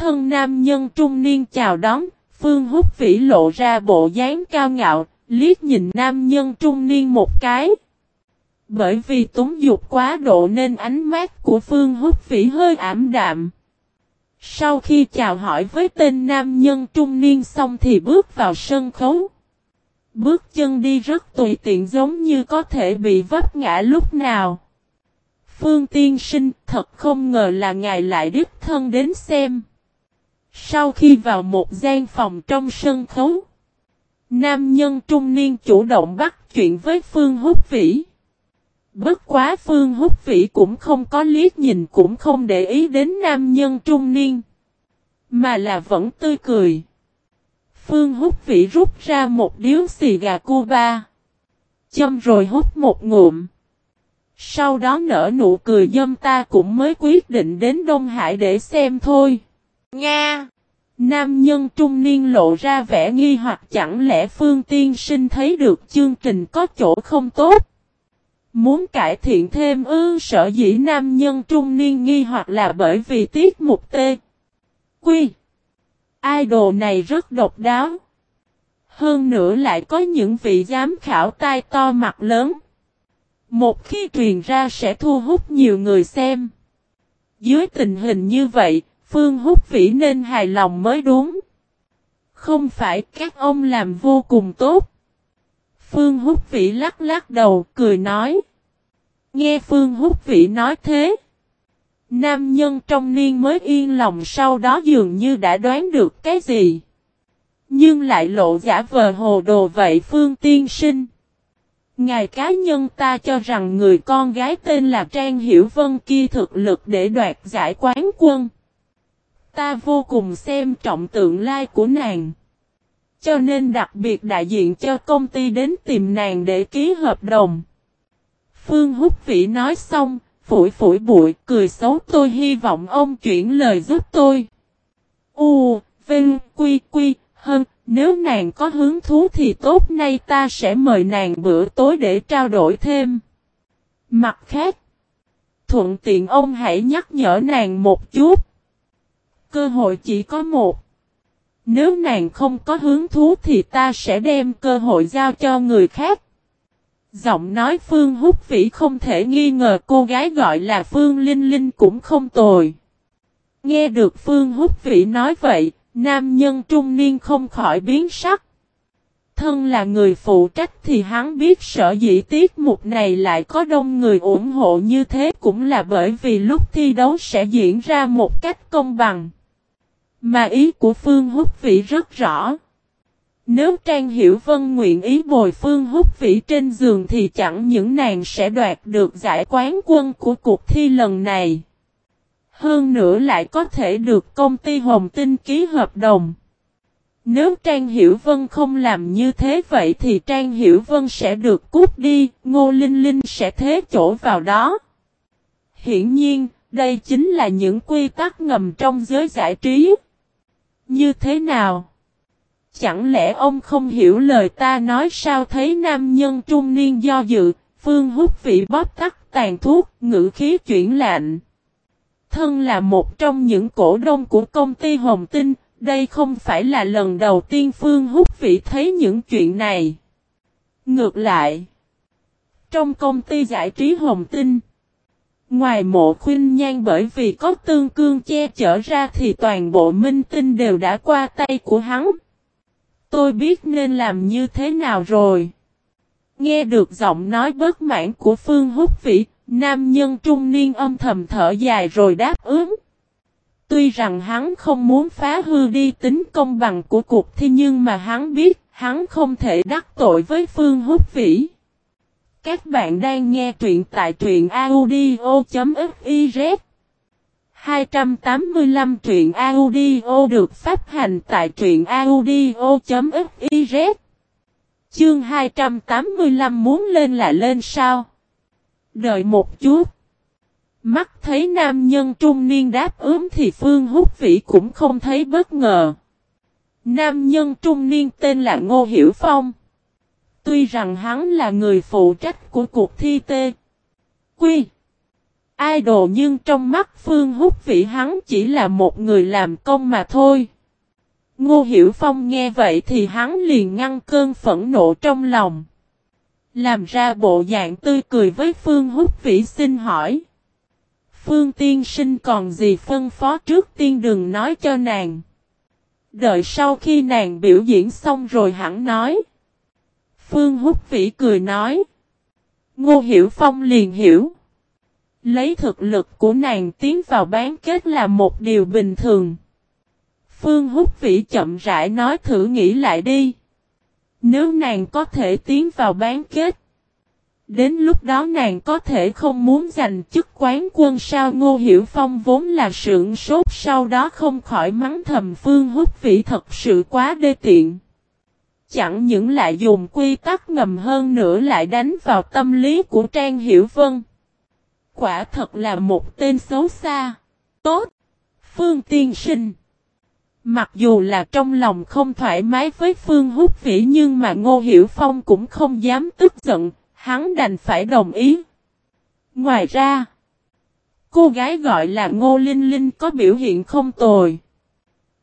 thân nam nhân trung niên chào đón, Phương Húc Vĩ lộ ra bộ dáng cao ngạo, liếc nhìn nam nhân trung niên một cái. Bởi vì túng dục quá độ nên ánh mắt của Phương Húc Vĩ hơi ảm đạm. Sau khi chào hỏi với tên nam nhân trung niên xong thì bước vào sân khấu. Bước chân đi rất tùy tiện giống như có thể bị vấp ngã lúc nào. Phương tiên sinh thật không ngờ là ngài lại đích thân đến xem. Sau khi vào một gian phòng trong sân khấu. Nam nhân trung niên chủ động bắt chuyện với Phương Húc Vĩ. Bất quá Phương Húc Vĩ cũng không có liếc nhìn, cũng không để ý đến nam nhân trung niên. Mà là vẫn tươi cười. Phương Húc Vĩ rút ra một điếu xì gà Cuba. Châm rồi hút một ngụm. Sau đó nở nụ cười dâm ta cũng mới quyết định đến Đông Hải để xem thôi. Nga! Nam nhân trung niên lộ ra vẻ nghi hoặc chẳng lẽ Phương Tiên Sinh thấy được chương trình có chỗ không tốt. Muốn cải thiện thêm ư sở dĩ nam nhân trung niên nghi hoặc là bởi vì tiết mục tê. Quy. Idol này rất độc đáo. Hơn nữa lại có những vị giám khảo tai to mặt lớn. Một khi truyền ra sẽ thu hút nhiều người xem. Dưới tình hình như vậy, Phương Húc Vĩ nên hài lòng mới đúng. Không phải, các ông làm vô cùng tốt. Phương Húc Vĩ lắc lắc đầu, cười nói. Nghe Phương Húc Vĩ nói thế. Nam nhân trong niên mới yên lòng sau đó dường như đã đoán được cái gì. Nhưng lại lộ giả vờ hồ đồ vậy Phương Tiên Sinh. Ngài cá nhân ta cho rằng người con gái tên là Trang Hiểu Vân kia thực lực để đoạt giải quán quân. Ta vô cùng xem trọng tượng lai của nàng. Cho nên đặc biệt đại diện cho công ty đến tìm nàng để ký hợp đồng. Phương Húc Vĩ nói xong, phủi phủi bụi, cười xấu tôi hy vọng ông chuyển lời giúp tôi. U, Vinh, Quy, Quy, hơn, nếu nàng có hứng thú thì tốt nay ta sẽ mời nàng bữa tối để trao đổi thêm. Mặt khác, thuận tiện ông hãy nhắc nhở nàng một chút. Cơ hội chỉ có một. Nếu nàng không có hứng thú thì ta sẽ đem cơ hội giao cho người khác. Giọng nói Phương Húc Vĩ không thể nghi ngờ cô gái gọi là Phương Linh Linh cũng không tồi. Nghe được Phương Húc Vĩ nói vậy, nam nhân trung niên không khỏi biến sắc. Thân là người phụ trách thì hắn biết sở dĩ tiết mục này lại có đông người ủng hộ như thế cũng là bởi vì lúc thi đấu sẽ diễn ra một cách công bằng. Mà ý của Phương Húc Vĩ rất rõ. Nếu Trang Hiểu Vân nguyện ý bồi Phương Húc Vĩ trên giường thì chẳng những nàng sẽ đoạt được giải quán quân của cuộc thi lần này. Hơn nữa lại có thể được công ty Hồng Tinh ký hợp đồng. Nếu Trang Hiểu Vân không làm như thế vậy thì Trang Hiểu Vân sẽ được cút đi, Ngô Linh Linh sẽ thế chỗ vào đó. Hiển nhiên, đây chính là những quy tắc ngầm trong giới giải trí. Như thế nào? Chẳng lẽ ông không hiểu lời ta nói sao thấy nam nhân trung niên do dự, phương hút vị bóp tắt tàn thuốc, ngữ khí chuyển lạnh. Thân là một trong những cổ đông của công ty Hồng Tinh, đây không phải là lần đầu tiên Phương Húc vị thấy những chuyện này. Ngược lại, trong công ty giải trí Hồng Tinh, ngoài mộ khuyên nhan bởi vì có tương cương che chở ra thì toàn bộ minh tinh đều đã qua tay của hắn. Tôi biết nên làm như thế nào rồi. Nghe được giọng nói bất mãn của Phương Húc Vĩ, nam nhân trung niên âm thầm thở dài rồi đáp ứng. Tuy rằng hắn không muốn phá hư đi tính công bằng của cuộc thi nhưng mà hắn biết hắn không thể đắc tội với Phương Húc Vĩ. Các bạn đang nghe truyện tại truyện audio.fiz 285 truyện audio được phát hành tại truyện audio.fiz Chương 285 muốn lên là lên sao? Đợi một chút. Mắt thấy nam nhân trung niên đáp ướm thì Phương Húc Vĩ cũng không thấy bất ngờ. Nam nhân trung niên tên là Ngô Hiểu Phong. Tuy rằng hắn là người phụ trách của cuộc thi tê Quy. idol nhưng trong mắt Phương Húc Vĩ hắn chỉ là một người làm công mà thôi. Ngô Hiểu Phong nghe vậy thì hắn liền ngăn cơn phẫn nộ trong lòng. Làm ra bộ dạng tươi cười với Phương Húc Vĩ xin hỏi. Phương tiên sinh còn gì phân phó trước tiên đừng nói cho nàng. Đợi sau khi nàng biểu diễn xong rồi hẳn nói. Phương Húc Vĩ cười nói. Ngô Hiểu Phong liền hiểu. Lấy thực lực của nàng tiến vào bán kết là một điều bình thường. Phương Húc Vĩ chậm rãi nói thử nghĩ lại đi. Nếu nàng có thể tiến vào bán kết. Đến lúc đó nàng có thể không muốn giành chức quán quân sao Ngô Hiểu Phong vốn là sượng sốt, sau đó không khỏi mắng thầm Phương Húc Vĩ thật sự quá đê tiện. Chẳng những lại dùng quy tắc ngầm hơn nữa lại đánh vào tâm lý của Trang Hiểu Vân. Quả thật là một tên xấu xa. Tốt. Phương Tiên Sinh. Mặc dù là trong lòng không thoải mái với Phương Húc Vĩ nhưng mà Ngô Hiểu Phong cũng không dám tức giận, hắn đành phải đồng ý. Ngoài ra, cô gái gọi là Ngô Linh Linh có biểu hiện không tồi.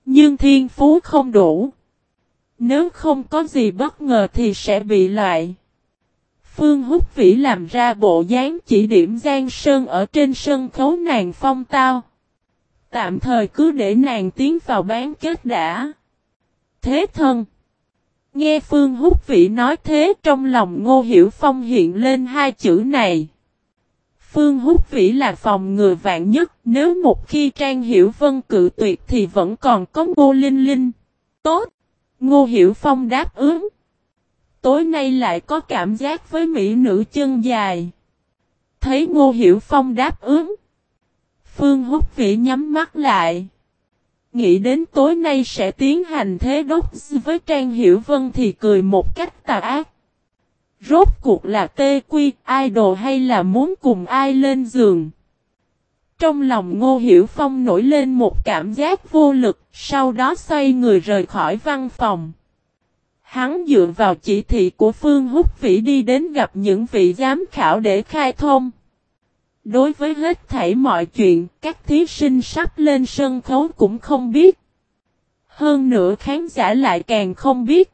Nhưng thiên phú không đủ. Nếu không có gì bất ngờ thì sẽ bị loại. Phương Húc Vĩ làm ra bộ dáng chỉ điểm Giang Sơn ở trên sân khấu nàng phong tao. Tạm thời cứ để nàng tiến vào bán kết đã. Thế thân. Nghe Phương Húc Vĩ nói thế trong lòng Ngô Hiểu Phong hiện lên hai chữ này. Phương Húc Vĩ là phòng ngừa vạn nhất, nếu một khi Trang Hiểu Vân cự tuyệt thì vẫn còn có Ngô Linh Linh. Tốt! Ngô Hiểu Phong đáp ứng. Tối nay lại có cảm giác với mỹ nữ chân dài. Thấy Ngô Hiểu Phong đáp ứng. Phương Húc Vĩ nhắm mắt lại. Nghĩ đến tối nay sẽ tiến hành thế đốt với Trang Hiểu Vân thì cười một cách tà ác. Rốt cuộc là tê quy, idol hay là muốn cùng ai lên giường. Trong lòng Ngô Hiểu Phong nổi lên một cảm giác vô lực, sau đó xoay người rời khỏi văn phòng. Hắn dựa vào chỉ thị của Phương Húc Vĩ đi đến gặp những vị giám khảo để khai thông. Đối với hết thảy mọi chuyện, các thí sinh sắp lên sân khấu cũng không biết. Hơn nữa khán giả lại càng không biết.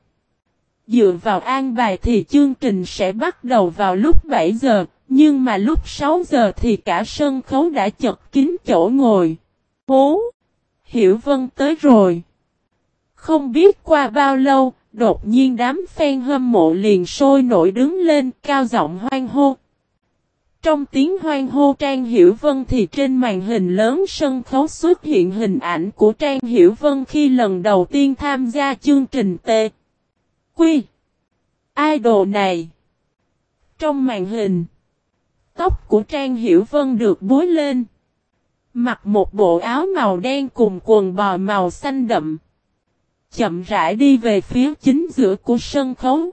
Dựa vào an bài thì chương trình sẽ bắt đầu vào lúc 7 giờ, nhưng mà lúc 6 giờ thì cả sân khấu đã chật kín chỗ ngồi. Hú! Hiểu Vân tới rồi. Không biết qua bao lâu, đột nhiên đám fan hâm mộ liền sôi nổi đứng lên cao giọng hoan hô. Trong tiếng hoan hô Trang Hiểu Vân thì trên màn hình lớn sân khấu xuất hiện hình ảnh của Trang Hiểu Vân khi lần đầu tiên tham gia chương trình T. Quy. Idol này. Trong màn hình. Tóc của Trang Hiểu Vân được búi lên. Mặc một bộ áo màu đen cùng quần bò màu xanh đậm. Chậm rãi đi về phía chính giữa của sân khấu.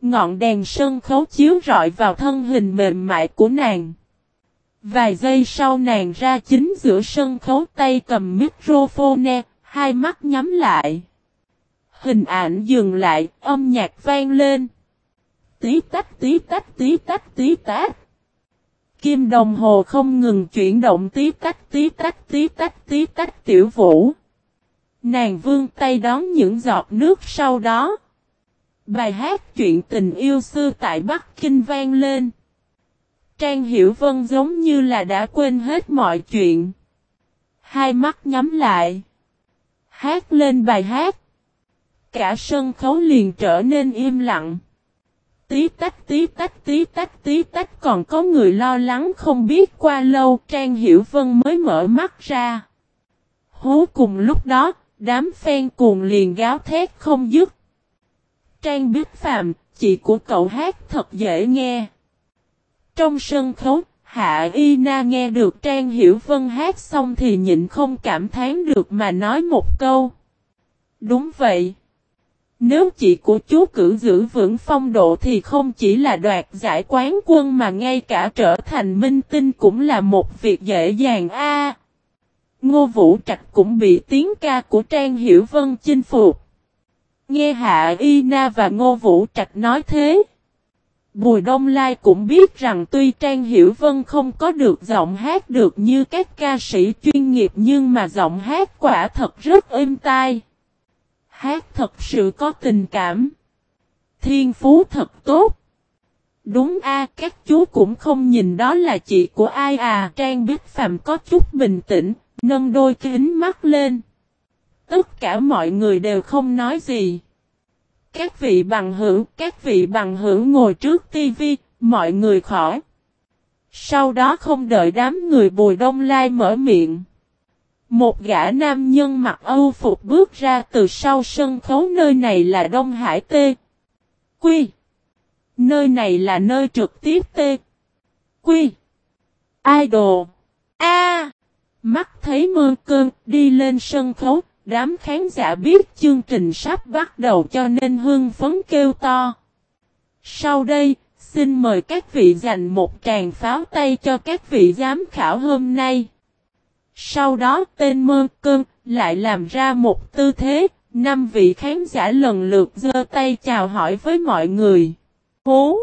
Ngọn đèn sân khấu chiếu rọi vào thân hình mềm mại của nàng. Vài giây sau nàng ra chính giữa sân khấu tay cầm microphone, hai mắt nhắm lại. Hình ảnh dừng lại, âm nhạc vang lên. Tí tách tí tách tí tách tí tách. Kim đồng hồ không ngừng chuyển động tí tách tí tách tí tách tí tách tiểu vũ. Nàng vương tay đón những giọt nước sau đó. Bài hát chuyện tình yêu xưa tại Bắc Kinh vang lên. Trang Hiểu Vân giống như là đã quên hết mọi chuyện. Hai mắt nhắm lại. Hát lên bài hát. Cả sân khấu liền trở nên im lặng. Tí tách tí tách tí tách tí tách còn có người lo lắng không biết qua lâu Trang Hiểu Vân mới mở mắt ra. Hú cùng lúc đó, đám phen cuồng liền gáo thét không dứt. Trang Bích Phạm, chị của cậu hát thật dễ nghe. Trong sân khấu, Hạ Y Na nghe được Trang Hiểu Vân hát xong thì nhịn không cảm thán được mà nói một câu. Đúng vậy. Nếu chị của chú cử giữ vững phong độ thì không chỉ là đoạt giải quán quân mà ngay cả trở thành minh tinh cũng là một việc dễ dàng a. Ngô Vũ Trạch cũng bị tiếng ca của Trang Hiểu Vân chinh phục. Nghe Hạ Y Na và Ngô Vũ Trạch nói thế. Bùi Đông Lai cũng biết rằng tuy Trang Hiểu Vân không có được giọng hát được như các ca sĩ chuyên nghiệp nhưng mà giọng hát quả thật rất êm tai. Hát thật sự có tình cảm. Thiên phú thật tốt. Đúng a các chú cũng không nhìn đó là chị của ai à. Trang Bích Phạm có chút bình tĩnh, nâng đôi kính mắt lên. Tất cả mọi người đều không nói gì. Các vị bằng hữu, các vị bằng hữu ngồi trước tivi, mọi người khỏi. Sau đó không đợi đám người bùi đông lai mở miệng. Một gã nam nhân mặc âu phục bước ra từ sau sân khấu nơi này là Đông Hải Tê. Quy. Nơi này là nơi trực tiếp Tê. Quy. Idol. A. Mắt thấy mưa cơn đi lên sân khấu, đám khán giả biết chương trình sắp bắt đầu cho nên hương phấn kêu to. Sau đây, xin mời các vị dành một tràng pháo tay cho các vị giám khảo hôm nay. Sau đó tên mơ cơn lại làm ra một tư thế, năm vị khán giả lần lượt giơ tay chào hỏi với mọi người. Hú!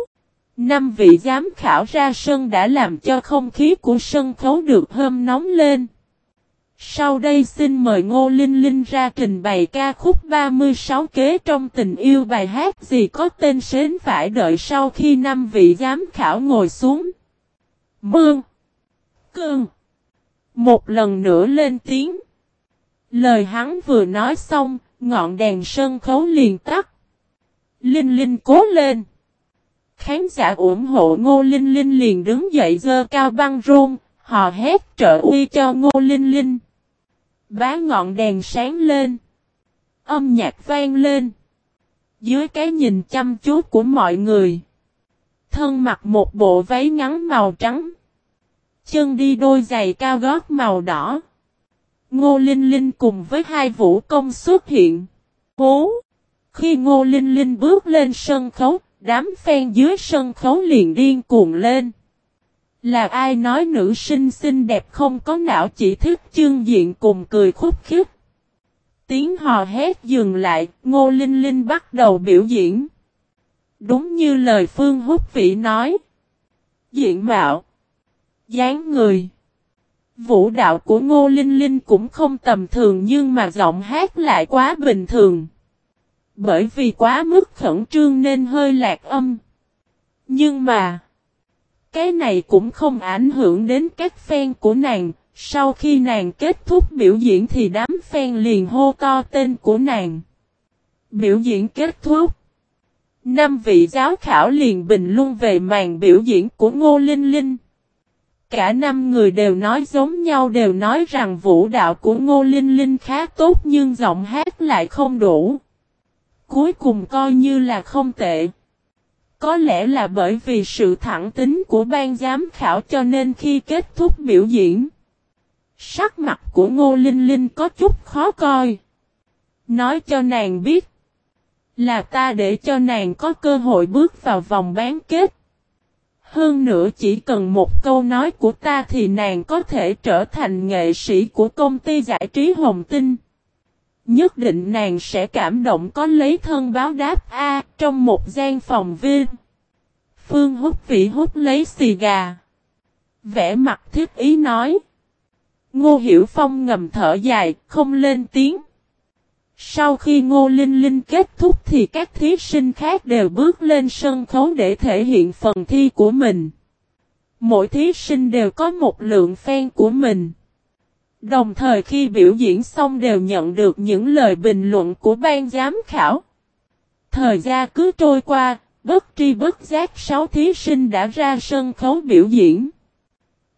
Năm vị giám khảo ra sân đã làm cho không khí của sân khấu được hôm nóng lên. Sau đây xin mời Ngô Linh Linh ra trình bày ca khúc 36 kế trong tình yêu bài hát gì có tên sến phải đợi sau khi năm vị giám khảo ngồi xuống. Mương. Cương. Một lần nữa lên tiếng. Lời hắn vừa nói xong, ngọn đèn sân khấu liền tắt. Linh Linh cố lên. Khán giả ủng hộ Ngô Linh Linh liền đứng dậy dơ cao băng rôn, họ hét trợ uy cho Ngô Linh Linh. Bá ngọn đèn sáng lên. Âm nhạc vang lên. Dưới cái nhìn chăm chú của mọi người. Thân mặc một bộ váy ngắn màu trắng. Chân đi đôi giày cao gót màu đỏ. Ngô Linh Linh cùng với hai vũ công xuất hiện. Hú! Khi Ngô Linh Linh bước lên sân khấu, đám fan dưới sân khấu liền điên cuồng lên. Là ai nói nữ sinh xinh đẹp không có não chỉ thích chương diện cùng cười khúc khích. Tiếng hò hét dừng lại, Ngô Linh Linh bắt đầu biểu diễn. Đúng như lời Phương Húc Vĩ nói. Diện mạo dáng người. Vũ đạo của Ngô Linh Linh cũng không tầm thường nhưng mà giọng hát lại quá bình thường. Bởi vì quá mức khẩn trương nên hơi lạc âm. Nhưng mà... Cái này cũng không ảnh hưởng đến các fan của nàng, sau khi nàng kết thúc biểu diễn thì đám fan liền hô to tên của nàng. Biểu diễn kết thúc. Năm vị giáo khảo liền bình luận về màn biểu diễn của Ngô Linh Linh. Cả năm người đều nói giống nhau đều nói rằng vũ đạo của Ngô Linh Linh khá tốt nhưng giọng hát lại không đủ. Cuối cùng coi như là không tệ. Có lẽ là bởi vì sự thẳng tính của ban giám khảo cho nên khi kết thúc biểu diễn, sắc mặt của Ngô Linh Linh có chút khó coi. Nói cho nàng biết, là ta để cho nàng có cơ hội bước vào vòng bán kết. Hơn nữa chỉ cần một câu nói của ta thì nàng có thể trở thành nghệ sĩ của công ty giải trí Hồng Tinh. Nhất định nàng sẽ cảm động có lấy thân báo đáp A trong một gian phòng viên. Phương hút vị hút lấy xì gà. Vẽ mặt thiết ý nói. Ngô Hiểu Phong ngầm thở dài, không lên tiếng. Sau khi Ngô Linh Linh kết thúc thì các thí sinh khác đều bước lên sân khấu để thể hiện phần thi của mình. Mỗi thí sinh đều có một lượng fan của mình. Đồng thời khi biểu diễn xong đều nhận được những lời bình luận của ban giám khảo. Thời gian cứ trôi qua, bất tri bất giác sáu thí sinh đã ra sân khấu biểu diễn.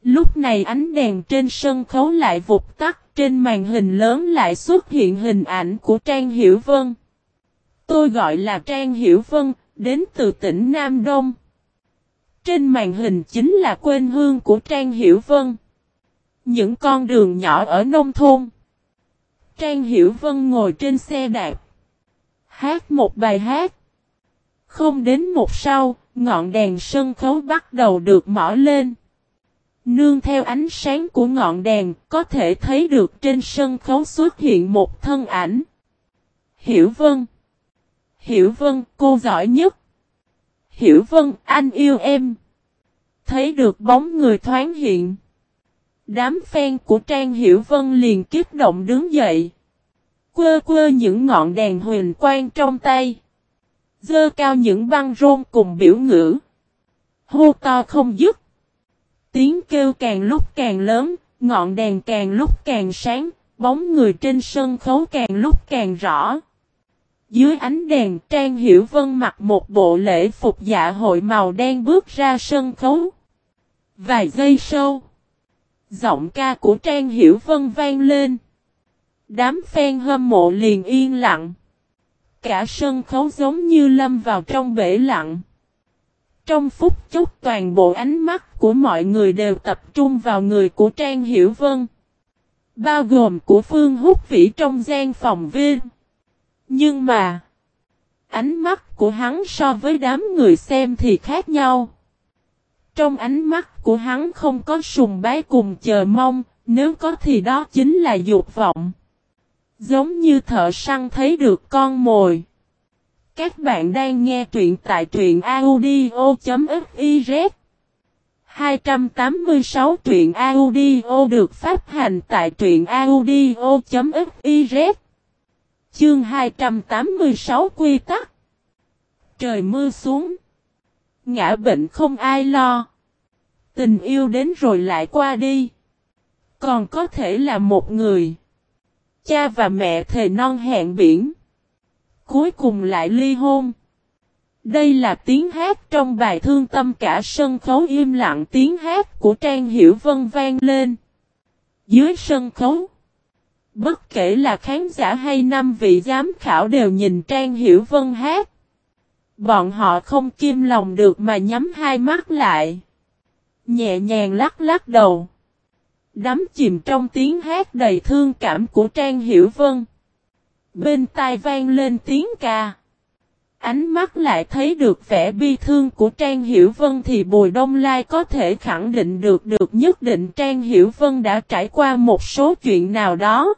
Lúc này ánh đèn trên sân khấu lại vụt tắt, trên màn hình lớn lại xuất hiện hình ảnh của Trang Hiểu Vân. Tôi gọi là Trang Hiểu Vân, đến từ tỉnh Nam Đông. Trên màn hình chính là quên hương của Trang Hiểu Vân. Những con đường nhỏ ở nông thôn. Trang Hiểu Vân ngồi trên xe đạp. Hát một bài hát. Không đến một sau, ngọn đèn sân khấu bắt đầu được mở lên. Nương theo ánh sáng của ngọn đèn, có thể thấy được trên sân khấu xuất hiện một thân ảnh. Hiểu Vân Hiểu Vân, cô giỏi nhất. Hiểu Vân, anh yêu em. Thấy được bóng người thoáng hiện. Đám fan của Trang Hiểu Vân liền kiếp động đứng dậy. Quơ quơ những ngọn đèn huyền quang trong tay. Dơ cao những băng rôn cùng biểu ngữ. Hô to không dứt. Tiếng kêu càng lúc càng lớn, ngọn đèn càng lúc càng sáng, bóng người trên sân khấu càng lúc càng rõ. Dưới ánh đèn Trang Hiểu Vân mặc một bộ lễ phục dạ hội màu đen bước ra sân khấu. Vài giây sau, Giọng ca của Trang Hiểu Vân vang lên. Đám fan hâm mộ liền yên lặng. Cả sân khấu giống như lâm vào trong bể lặng. Trong phút chốc toàn bộ ánh mắt của mọi người đều tập trung vào người của Trang Hiểu Vân. Bao gồm của Phương Húc Vĩ trong gian phòng viên. Nhưng mà, ánh mắt của hắn so với đám người xem thì khác nhau. Trong ánh mắt của hắn không có sùng bái cùng chờ mong, nếu có thì đó chính là dục vọng. Giống như thợ săn thấy được con mồi. Các bạn đang nghe truyện tại truyện audio.fiz 286 truyện audio được phát hành tại truyện audio.fiz Chương 286 quy tắc. Trời mưa xuống. Ngã bệnh không ai lo. Tình yêu đến rồi lại qua đi. Còn có thể là một người. Cha và mẹ thề non hẹn biển. Cuối cùng lại ly hôn Đây là tiếng hát trong bài thương tâm cả sân khấu im lặng tiếng hát của Trang Hiểu Vân vang lên Dưới sân khấu, Bất kể là khán giả hay năm vị giám khảo đều nhìn Trang Hiểu Vân hát. Bọn họ không kim lòng được mà nhắm hai mắt lại. Nhẹ nhàng lắc lắc đầu. Đắm chìm trong tiếng hát đầy thương cảm của Trang Hiểu Vân. Bên tai vang lên tiếng ca. Ánh mắt lại thấy được vẻ bi thương của Trang Hiểu Vân thì Bùi Đông Lai có thể khẳng định được được nhất định Trang Hiểu Vân đã trải qua một số chuyện nào đó.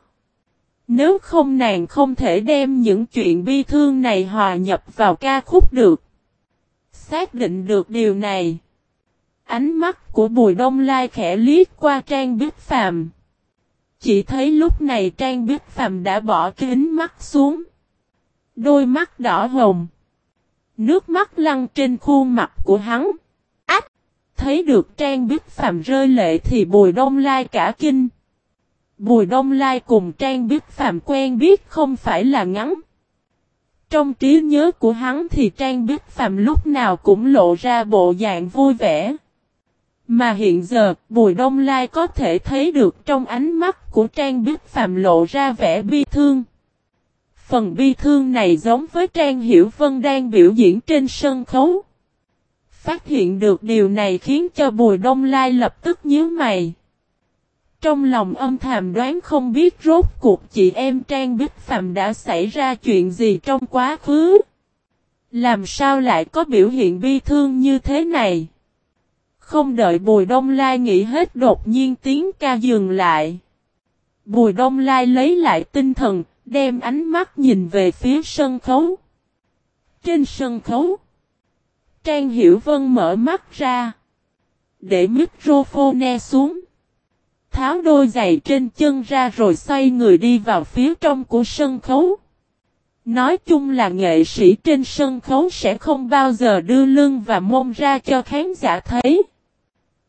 Nếu không nàng không thể đem những chuyện bi thương này hòa nhập vào ca khúc được. Xác định được điều này. Ánh mắt của Bùi Đông Lai khẽ liếc qua Trang Bích Phàm. Chỉ thấy lúc này Trang Bích Phàm đã bỏ kính mắt xuống. Đôi mắt đỏ hồng. Nước mắt lăn trên khuôn mặt của hắn. Ách! Thấy được Trang Bích Phàm rơi lệ thì Bùi Đông Lai cả kinh. Bùi Đông Lai cùng Trang Bích Phạm quen biết không phải là ngắn. Trong trí nhớ của hắn thì Trang Bích Phạm lúc nào cũng lộ ra bộ dạng vui vẻ. Mà hiện giờ, Bùi Đông Lai có thể thấy được trong ánh mắt của Trang Bích Phạm lộ ra vẻ bi thương. Phần bi thương này giống với Trang Hiểu Vân đang biểu diễn trên sân khấu. Phát hiện được điều này khiến cho Bùi Đông Lai lập tức nhíu mày. Trong lòng âm thầm đoán không biết rốt cuộc chị em Trang Bích Phạm đã xảy ra chuyện gì trong quá khứ. Làm sao lại có biểu hiện bi thương như thế này? Không đợi Bùi Đông Lai nghĩ hết đột nhiên tiếng ca dừng lại. Bùi Đông Lai lấy lại tinh thần, đem ánh mắt nhìn về phía sân khấu. Trên sân khấu, Trang Hiểu Vân mở mắt ra, để microphone xuống tháo đôi giày trên chân ra rồi xoay người đi vào phía trong của sân khấu. Nói chung là nghệ sĩ trên sân khấu sẽ không bao giờ đưa lưng và mông ra cho khán giả thấy.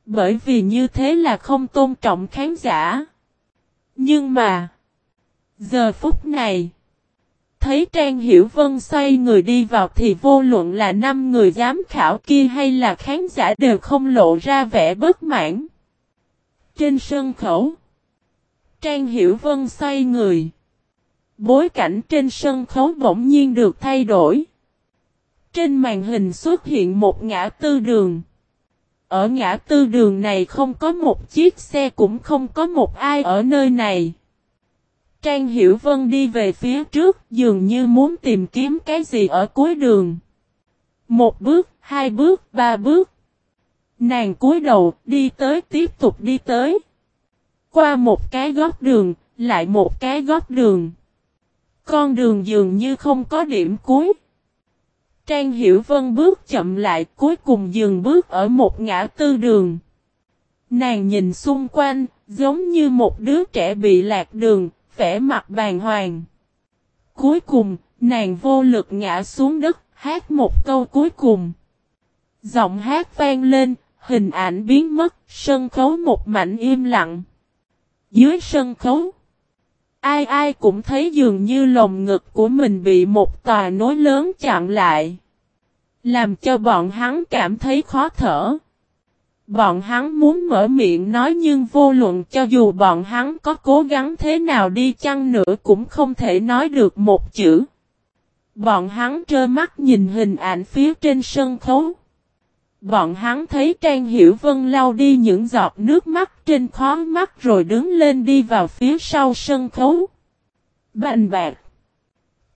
Bởi vì như thế là không tôn trọng khán giả. Nhưng mà, giờ phút này, thấy Trang Hiểu Vân xoay người đi vào thì vô luận là năm người giám khảo kia hay là khán giả đều không lộ ra vẻ bất mãn. Trên sân khấu, Trang Hiểu Vân xoay người. Bối cảnh trên sân khấu bỗng nhiên được thay đổi. Trên màn hình xuất hiện một ngã tư đường. Ở ngã tư đường này không có một chiếc xe cũng không có một ai ở nơi này. Trang Hiểu Vân đi về phía trước dường như muốn tìm kiếm cái gì ở cuối đường. Một bước, hai bước, ba bước. Nàng cúi đầu, đi tới tiếp tục đi tới. Qua một cái góc đường, lại một cái góc đường. Con đường dường như không có điểm cuối. Trang Hiểu Vân bước chậm lại cuối cùng dừng bước ở một ngã tư đường. Nàng nhìn xung quanh, giống như một đứa trẻ bị lạc đường, vẻ mặt bàng hoàng. Cuối cùng, nàng vô lực ngã xuống đất, hát một câu cuối cùng. Giọng hát vang lên, hình ảnh biến mất, sân khấu một mảnh im lặng. Dưới sân khấu, ai ai cũng thấy dường như lồng ngực của mình bị một tòa nối lớn chặn lại. Làm cho bọn hắn cảm thấy khó thở. Bọn hắn muốn mở miệng nói nhưng vô luận cho dù bọn hắn có cố gắng thế nào đi chăng nữa cũng không thể nói được một chữ. Bọn hắn trơ mắt nhìn hình ảnh phía trên sân khấu. Bọn hắn thấy Trang Hiểu Vân lau đi những giọt nước mắt trên khó mắt rồi đứng lên đi vào phía sau sân khấu. Bành bạc.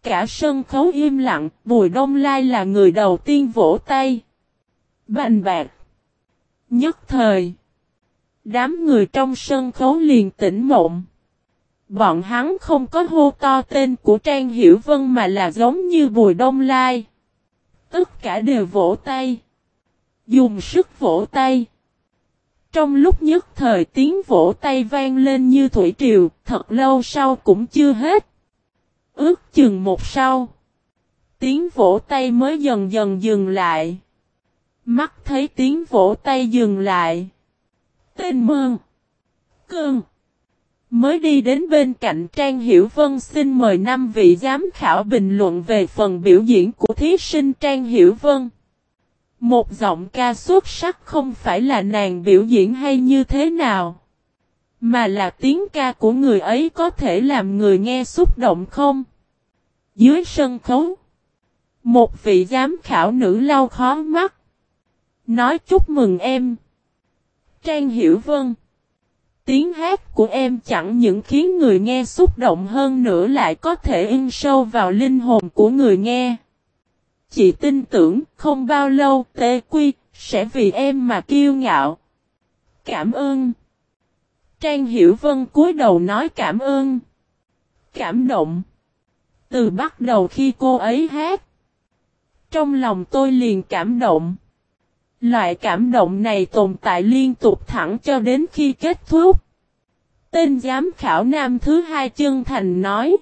Cả sân khấu im lặng, Bùi Đông Lai là người đầu tiên vỗ tay. Bành bạc. Nhất thời. Đám người trong sân khấu liền tỉnh mộng. Bọn hắn không có hô to tên của Trang Hiểu Vân mà là giống như Bùi Đông Lai. Tất cả đều vỗ tay. Dùng sức vỗ tay. Trong lúc nhất thời tiếng vỗ tay vang lên như thủy triều, thật lâu sau cũng chưa hết. Ước chừng một sau. Tiếng vỗ tay mới dần dần dừng lại. Mắt thấy tiếng vỗ tay dừng lại. Tên mương. Cương. Mới đi đến bên cạnh Trang Hiểu Vân xin mời năm vị giám khảo bình luận về phần biểu diễn của thí sinh Trang Hiểu Vân. Một giọng ca xuất sắc không phải là nàng biểu diễn hay như thế nào. Mà là tiếng ca của người ấy có thể làm người nghe xúc động không? Dưới sân khấu. Một vị giám khảo nữ lau khó mắt. Nói chúc mừng em. Trang Hiểu Vân. Tiếng hát của em chẳng những khiến người nghe xúc động hơn nữa, lại có thể in sâu vào linh hồn của người nghe. Chị tin tưởng không bao lâu tê quy sẽ vì em mà kiêu ngạo. Cảm ơn. Trang Hiểu Vân cúi đầu nói cảm ơn. Cảm động. Từ bắt đầu khi cô ấy hát. Trong lòng tôi liền cảm động. Loại cảm động này tồn tại liên tục thẳng cho đến khi kết thúc. Tên giám khảo nam thứ hai chân thành nói.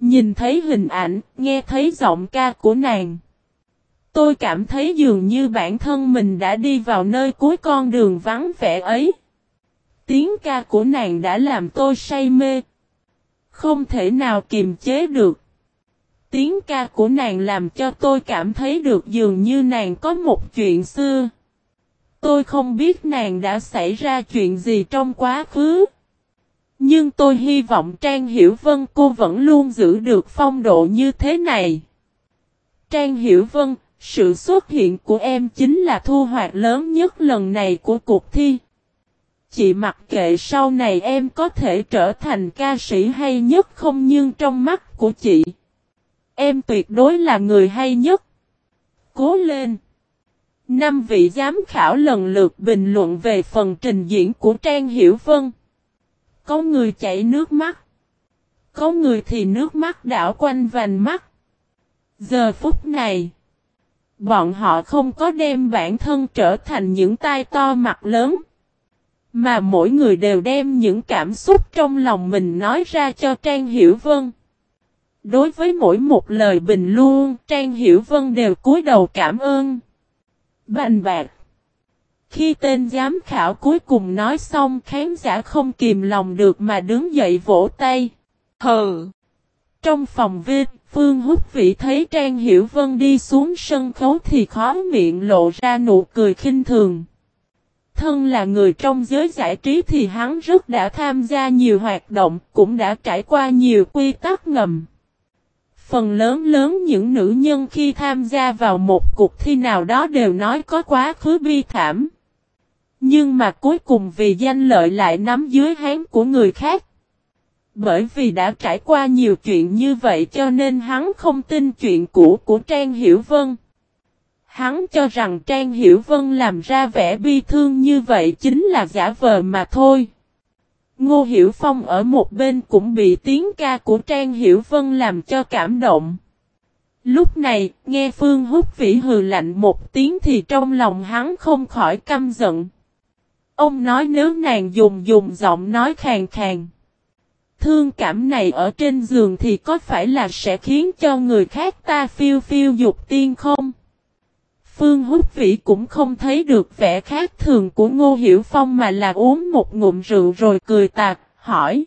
Nhìn thấy hình ảnh, nghe thấy giọng ca của nàng. Tôi cảm thấy dường như bản thân mình đã đi vào nơi cuối con đường vắng vẻ ấy. Tiếng ca của nàng đã làm tôi say mê. Không thể nào kiềm chế được. Tiếng ca của nàng làm cho tôi cảm thấy được dường như nàng có một chuyện xưa. Tôi không biết nàng đã xảy ra chuyện gì trong quá khứ. Nhưng tôi hy vọng Trang Hiểu Vân cô vẫn luôn giữ được phong độ như thế này. Trang Hiểu Vân, sự xuất hiện của em chính là thu hoạch lớn nhất lần này của cuộc thi. Chị mặc kệ sau này em có thể trở thành ca sĩ hay nhất không nhưng trong mắt của chị. Em tuyệt đối là người hay nhất. Cố lên! Năm vị giám khảo lần lượt bình luận về phần trình diễn của Trang Hiểu Vân. Có người chảy nước mắt. Có người thì nước mắt đảo quanh vành mắt. Giờ phút này, bọn họ không có đem bản thân trở thành những tai to mặt lớn. Mà mỗi người đều đem những cảm xúc trong lòng mình nói ra cho Trang Hiểu Vân. Đối với mỗi một lời bình luôn, Trang Hiểu Vân đều cúi đầu cảm ơn. Bành bạc. Khi tên giám khảo cuối cùng nói xong khán giả không kìm lòng được mà đứng dậy vỗ tay. Hờ! Trong phòng vinh, Phương Húc Vĩ thấy Trang Hiểu Vân đi xuống sân khấu thì khó miệng lộ ra nụ cười khinh thường. Thân là người trong giới giải trí thì hắn rất đã tham gia nhiều hoạt động, cũng đã trải qua nhiều quy tắc ngầm. Phần lớn lớn những nữ nhân khi tham gia vào một cuộc thi nào đó đều nói có quá khứ bi thảm. Nhưng mà cuối cùng vì danh lợi lại nắm dưới hán của người khác. Bởi vì đã trải qua nhiều chuyện như vậy cho nên hắn không tin chuyện cũ của Trang Hiểu Vân. Hắn cho rằng Trang Hiểu Vân làm ra vẻ bi thương như vậy chính là giả vờ mà thôi. Ngô Hiểu Phong ở một bên cũng bị tiếng ca của Trang Hiểu Vân làm cho cảm động. Lúc này, nghe Phương Húc Vĩ hừ lạnh một tiếng thì trong lòng hắn không khỏi căm giận. Ông nói nếu nàng dùng dùng giọng nói khàn khàn. Thương cảm này ở trên giường thì có phải là sẽ khiến cho người khác ta phiêu phiêu dục tiên không? Phương Húc Vĩ cũng không thấy được vẻ khác thường của Ngô Hiểu Phong mà là uống một ngụm rượu rồi cười tạc, hỏi.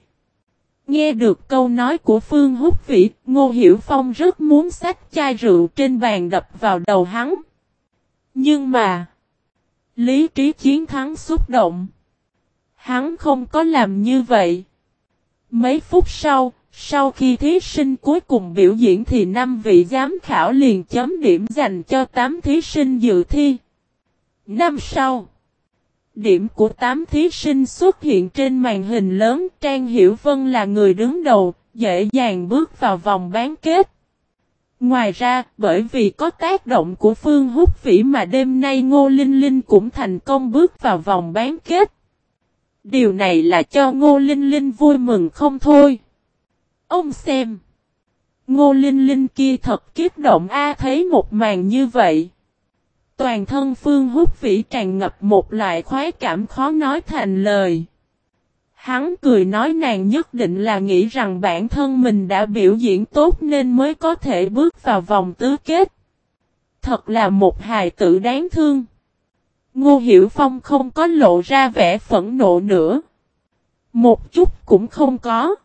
Nghe được câu nói của Phương Húc Vĩ, Ngô Hiểu Phong rất muốn xách chai rượu trên bàn đập vào đầu hắn. Nhưng mà, lý trí chiến thắng xúc động. Hắn không có làm như vậy. Mấy phút sau, sau khi thí sinh cuối cùng biểu diễn thì năm vị giám khảo liền chấm điểm dành cho 8 thí sinh dự thi. Năm sau, điểm của 8 thí sinh xuất hiện trên màn hình lớn. Trang Hiểu Vân là người đứng đầu, dễ dàng bước vào vòng bán kết. Ngoài ra, bởi vì có tác động của Phương Húc Vĩ mà đêm nay Ngô Linh Linh cũng thành công bước vào vòng bán kết. Điều này là cho Ngô Linh Linh vui mừng không thôi. Ông xem. Ngô Linh Linh kia thật kiếp động a thấy một màn như vậy. Toàn thân Phương Húc Vĩ tràn ngập một loại khoái cảm khó nói thành lời. Hắn cười nói nàng nhất định là nghĩ rằng bản thân mình đã biểu diễn tốt nên mới có thể bước vào vòng tứ kết. Thật là một hài tử đáng thương. Ngô Hiểu Phong không có lộ ra vẻ phẫn nộ nữa. Một chút cũng không có.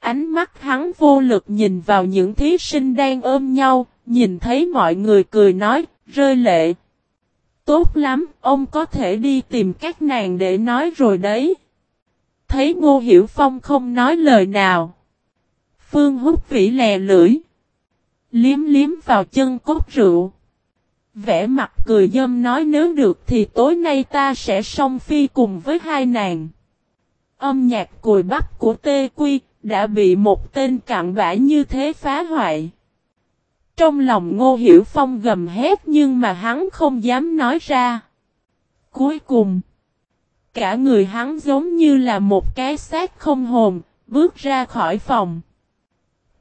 Ánh mắt hắn vô lực nhìn vào những thí sinh đang ôm nhau, nhìn thấy mọi người cười nói, rơi lệ. Tốt lắm, ông có thể đi tìm các nàng để nói rồi đấy. Thấy Ngô Hiểu Phong không nói lời nào. Phương hút vĩ lè lưỡi. Liếm liếm vào chân cốt rượu. Vẽ mặt cười dâm nói nếu được thì tối nay ta sẽ song phi cùng với hai nàng. Âm nhạc cùi bắp của Tê Quy đã bị một tên cặn bã như thế phá hoại. Trong lòng Ngô Hiểu Phong gầm hét nhưng mà hắn không dám nói ra. Cuối cùng, cả người hắn giống như là một cái xác không hồn, bước ra khỏi phòng.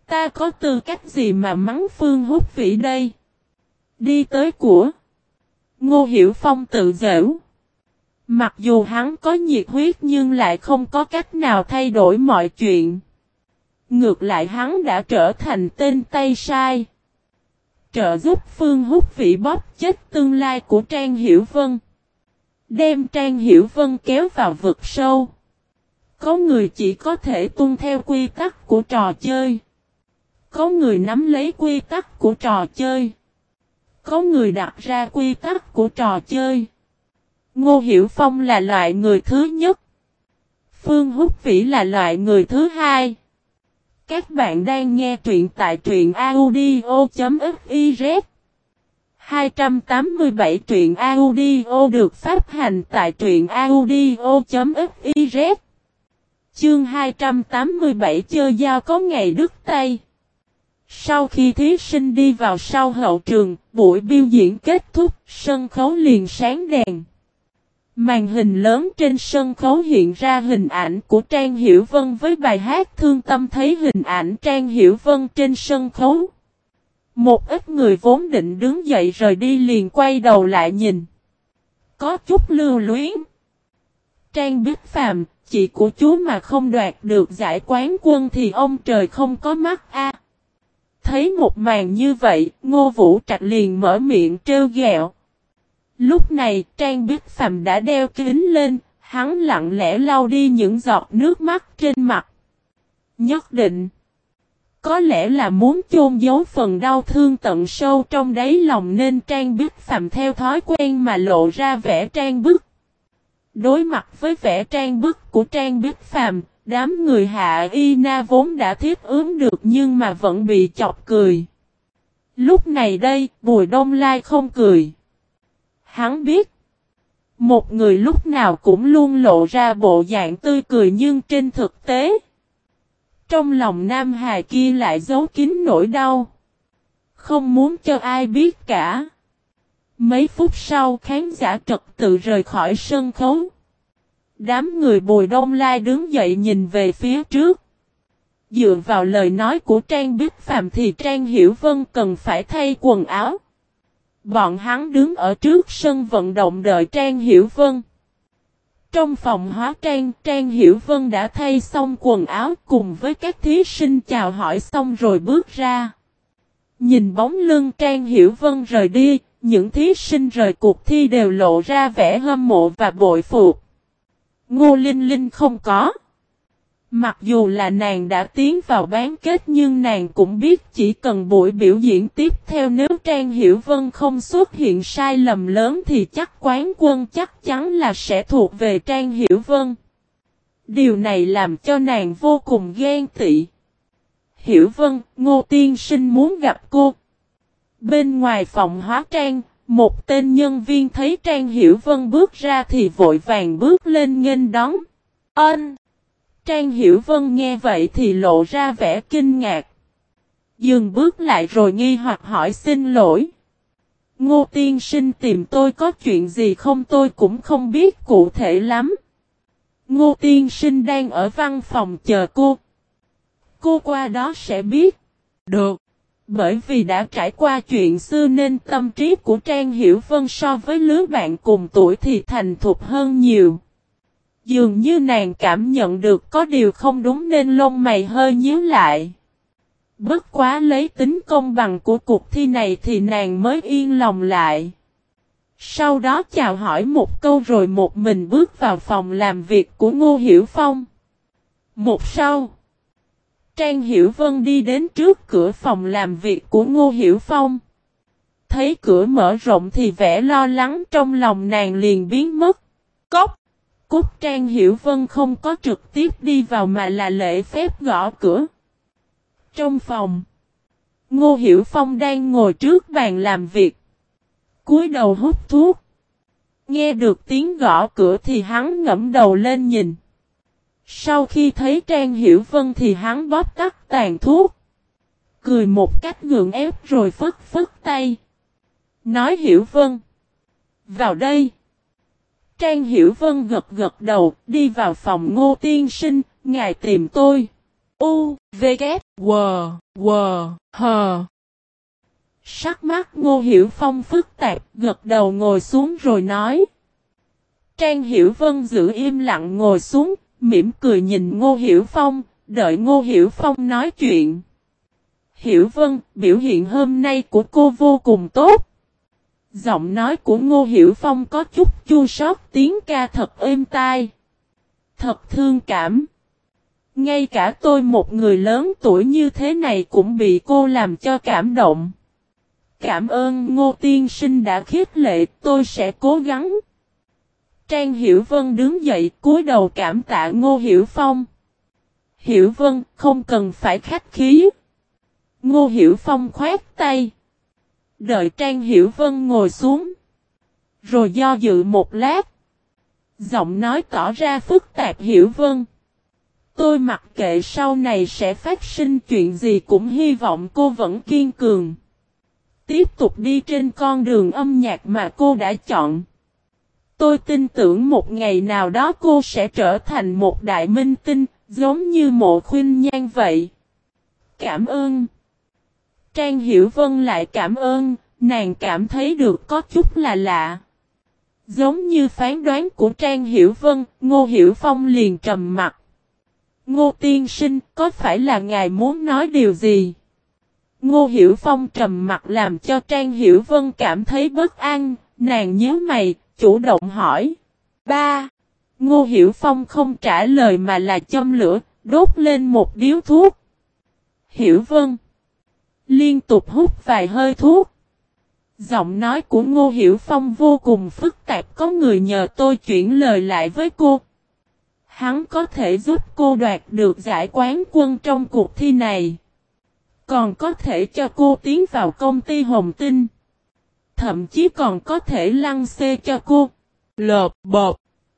Ta có tư cách gì mà mắng Phương hút vĩ đây? Đi tới của. Ngô Hiểu Phong tự dễu. Mặc dù hắn có nhiệt huyết nhưng lại không có cách nào thay đổi mọi chuyện. Ngược lại hắn đã trở thành tên tay sai. Trợ giúp Phương hút vĩ bóp chết tương lai của Trang Hiểu Vân. Đem Trang Hiểu Vân kéo vào vực sâu. Có người chỉ có thể tuân theo quy tắc của trò chơi. Có người nắm lấy quy tắc của trò chơi. Có người đặt ra quy tắc của trò chơi. Ngô Hiểu Phong là loại người thứ nhất. Phương Húc Vĩ là loại người thứ hai. Các bạn đang nghe truyện tại truyện audio.fif 287 truyện audio được phát hành tại truyện audio.fiz Chương 287 chơi giao có ngày đứt tay Sau khi thí sinh đi vào sau hậu trường, buổi biểu diễn kết thúc, sân khấu liền sáng đèn. Màn hình lớn trên sân khấu hiện ra hình ảnh của Trang Hiểu Vân với bài hát Thương Tâm thấy hình ảnh Trang Hiểu Vân trên sân khấu. Một ít người vốn định đứng dậy rời đi liền quay đầu lại nhìn. Có chút lưu luyến. Trang Bích Phàm, chị của chú mà không đoạt được giải quán quân thì ông trời không có mắt a. À, thấy một màn như vậy, Ngô Vũ Trạch liền mở miệng trêu ghẹo. Lúc này Trang Bích Phạm đã đeo kính lên, hắn lặng lẽ lau đi những giọt nước mắt trên mặt. Nhất định, có lẽ là muốn chôn giấu phần đau thương tận sâu trong đáy lòng nên Trang Bích Phạm theo thói quen mà lộ ra vẻ Trang Bức. Đối mặt với vẻ Trang Bức của Trang Bích Phạm, đám người hạ y na vốn đã thiết ướm được nhưng mà vẫn bị chọc cười. Lúc này đây, Bùi Đông Lai không cười. Hắn biết. Một người lúc nào cũng luôn lộ ra bộ dạng tươi cười nhưng trên thực tế. Trong lòng Nam Hài kia lại giấu kín nỗi đau. Không muốn cho ai biết cả. Mấy phút sau, khán giả trật tự rời khỏi sân khấu. Đám người bùi đông lai đứng dậy nhìn về phía trước. Dựa vào lời nói của Trang Bích Phạm thì Trang Hiểu Vân cần phải thay quần áo. Bọn hắn đứng ở trước sân vận động đợi Trang Hiểu Vân. Trong phòng hóa trang, Trang Hiểu Vân đã thay xong quần áo cùng với các thí sinh chào hỏi xong rồi bước ra. Nhìn bóng lưng Trang Hiểu Vân rời đi, những thí sinh rời cuộc thi đều lộ ra vẻ hâm mộ và bội phục. Ngô Linh Linh không có. Mặc dù là nàng đã tiến vào bán kết nhưng nàng cũng biết chỉ cần buổi biểu diễn tiếp theo nếu Trang Hiểu Vân không xuất hiện sai lầm lớn thì chắc quán quân chắc chắn là sẽ thuộc về Trang Hiểu Vân. Điều này làm cho nàng vô cùng ghen tị. Hiểu Vân, Ngô Tiên Sinh muốn gặp cô. Bên ngoài phòng hóa trang, một tên nhân viên thấy Trang Hiểu Vân bước ra thì vội vàng bước lên nghênh đón. Ân! Trang Hiểu Vân nghe vậy thì lộ ra vẻ kinh ngạc. Dừng bước lại rồi nghi hoặc hỏi xin lỗi. Ngô tiên sinh tìm tôi có chuyện gì không tôi cũng không biết cụ thể lắm. Ngô tiên sinh đang ở văn phòng chờ cô. Cô qua đó sẽ biết. Được. Bởi vì đã trải qua chuyện xưa nên tâm trí của Trang Hiểu Vân so với lứa bạn cùng tuổi thì thành thục hơn nhiều. Dường như nàng cảm nhận được có điều không đúng nên lông mày hơi nhíu lại. Bất quá lấy tính công bằng của cuộc thi này thì nàng mới yên lòng lại. Sau đó chào hỏi một câu rồi một mình bước vào phòng làm việc của Ngô Hiểu Phong. Một sau. Trang Hiểu Vân đi đến trước cửa phòng làm việc của Ngô Hiểu Phong. Thấy cửa mở rộng thì vẻ lo lắng trong lòng nàng liền biến mất. Cốc! Cúc Trang Hiểu Vân không có trực tiếp đi vào mà là lễ phép gõ cửa. Trong phòng, Ngô Hiểu Phong đang ngồi trước bàn làm việc. cúi đầu hút thuốc. Nghe được tiếng gõ cửa thì hắn ngẫm đầu lên nhìn. Sau khi thấy Trang Hiểu Vân thì hắn bóp tắt tàn thuốc. Cười một cách gượng ép rồi phất phất tay. Nói Hiểu Vân. Vào đây. Trang Hiểu Vân gật gật đầu, đi vào phòng ngô tiên sinh, ngài tìm tôi. U, V, K, W, W, H. Sắc mắt ngô hiểu phong phức tạp, gật đầu ngồi xuống rồi nói. Trang Hiểu Vân giữ im lặng ngồi xuống, mỉm cười nhìn ngô hiểu phong, đợi ngô hiểu phong nói chuyện. Hiểu Vân, biểu hiện hôm nay của cô vô cùng tốt. Giọng nói của Ngô Hiểu Phong có chút chua xót tiếng ca thật êm tai. Thật thương cảm. Ngay cả tôi một người lớn tuổi như thế này cũng bị cô làm cho cảm động. Cảm ơn Ngô Tiên Sinh đã khiết lệ, tôi sẽ cố gắng. Trang Hiểu Vân đứng dậy cúi đầu cảm tạ Ngô Hiểu Phong. Hiểu Vân không cần phải khách khí. Ngô Hiểu Phong khoát tay. Đợi Trang Hiểu Vân ngồi xuống. Rồi do dự một lát. Giọng nói tỏ ra phức tạp Hiểu Vân. Tôi mặc kệ sau này sẽ phát sinh chuyện gì cũng hy vọng cô vẫn kiên cường. Tiếp tục đi trên con đường âm nhạc mà cô đã chọn. Tôi tin tưởng một ngày nào đó cô sẽ trở thành một đại minh tinh, giống như mộ khuyên nhan vậy. Cảm ơn. Trang Hiểu Vân lại cảm ơn, nàng cảm thấy được có chút là lạ. Giống như phán đoán của Trang Hiểu Vân, Ngô Hiểu Phong liền trầm mặt. Ngô Tiên Sinh, có phải là ngài muốn nói điều gì? Ngô Hiểu Phong trầm mặt làm cho Trang Hiểu Vân cảm thấy bất an, nàng nhớ mày, chủ động hỏi. Ba. Ngô Hiểu Phong không trả lời mà là châm lửa, đốt lên một điếu thuốc. Hiểu Vân. Liên tục hút vài hơi thuốc. Giọng nói của Ngô Hiểu Phong vô cùng phức tạp có người nhờ tôi chuyển lời lại với cô. Hắn có thể giúp cô đoạt được giải quán quân trong cuộc thi này. Còn có thể cho cô tiến vào công ty Hồng Tinh. Thậm chí còn có thể lăng xê cho cô. Lộp bột.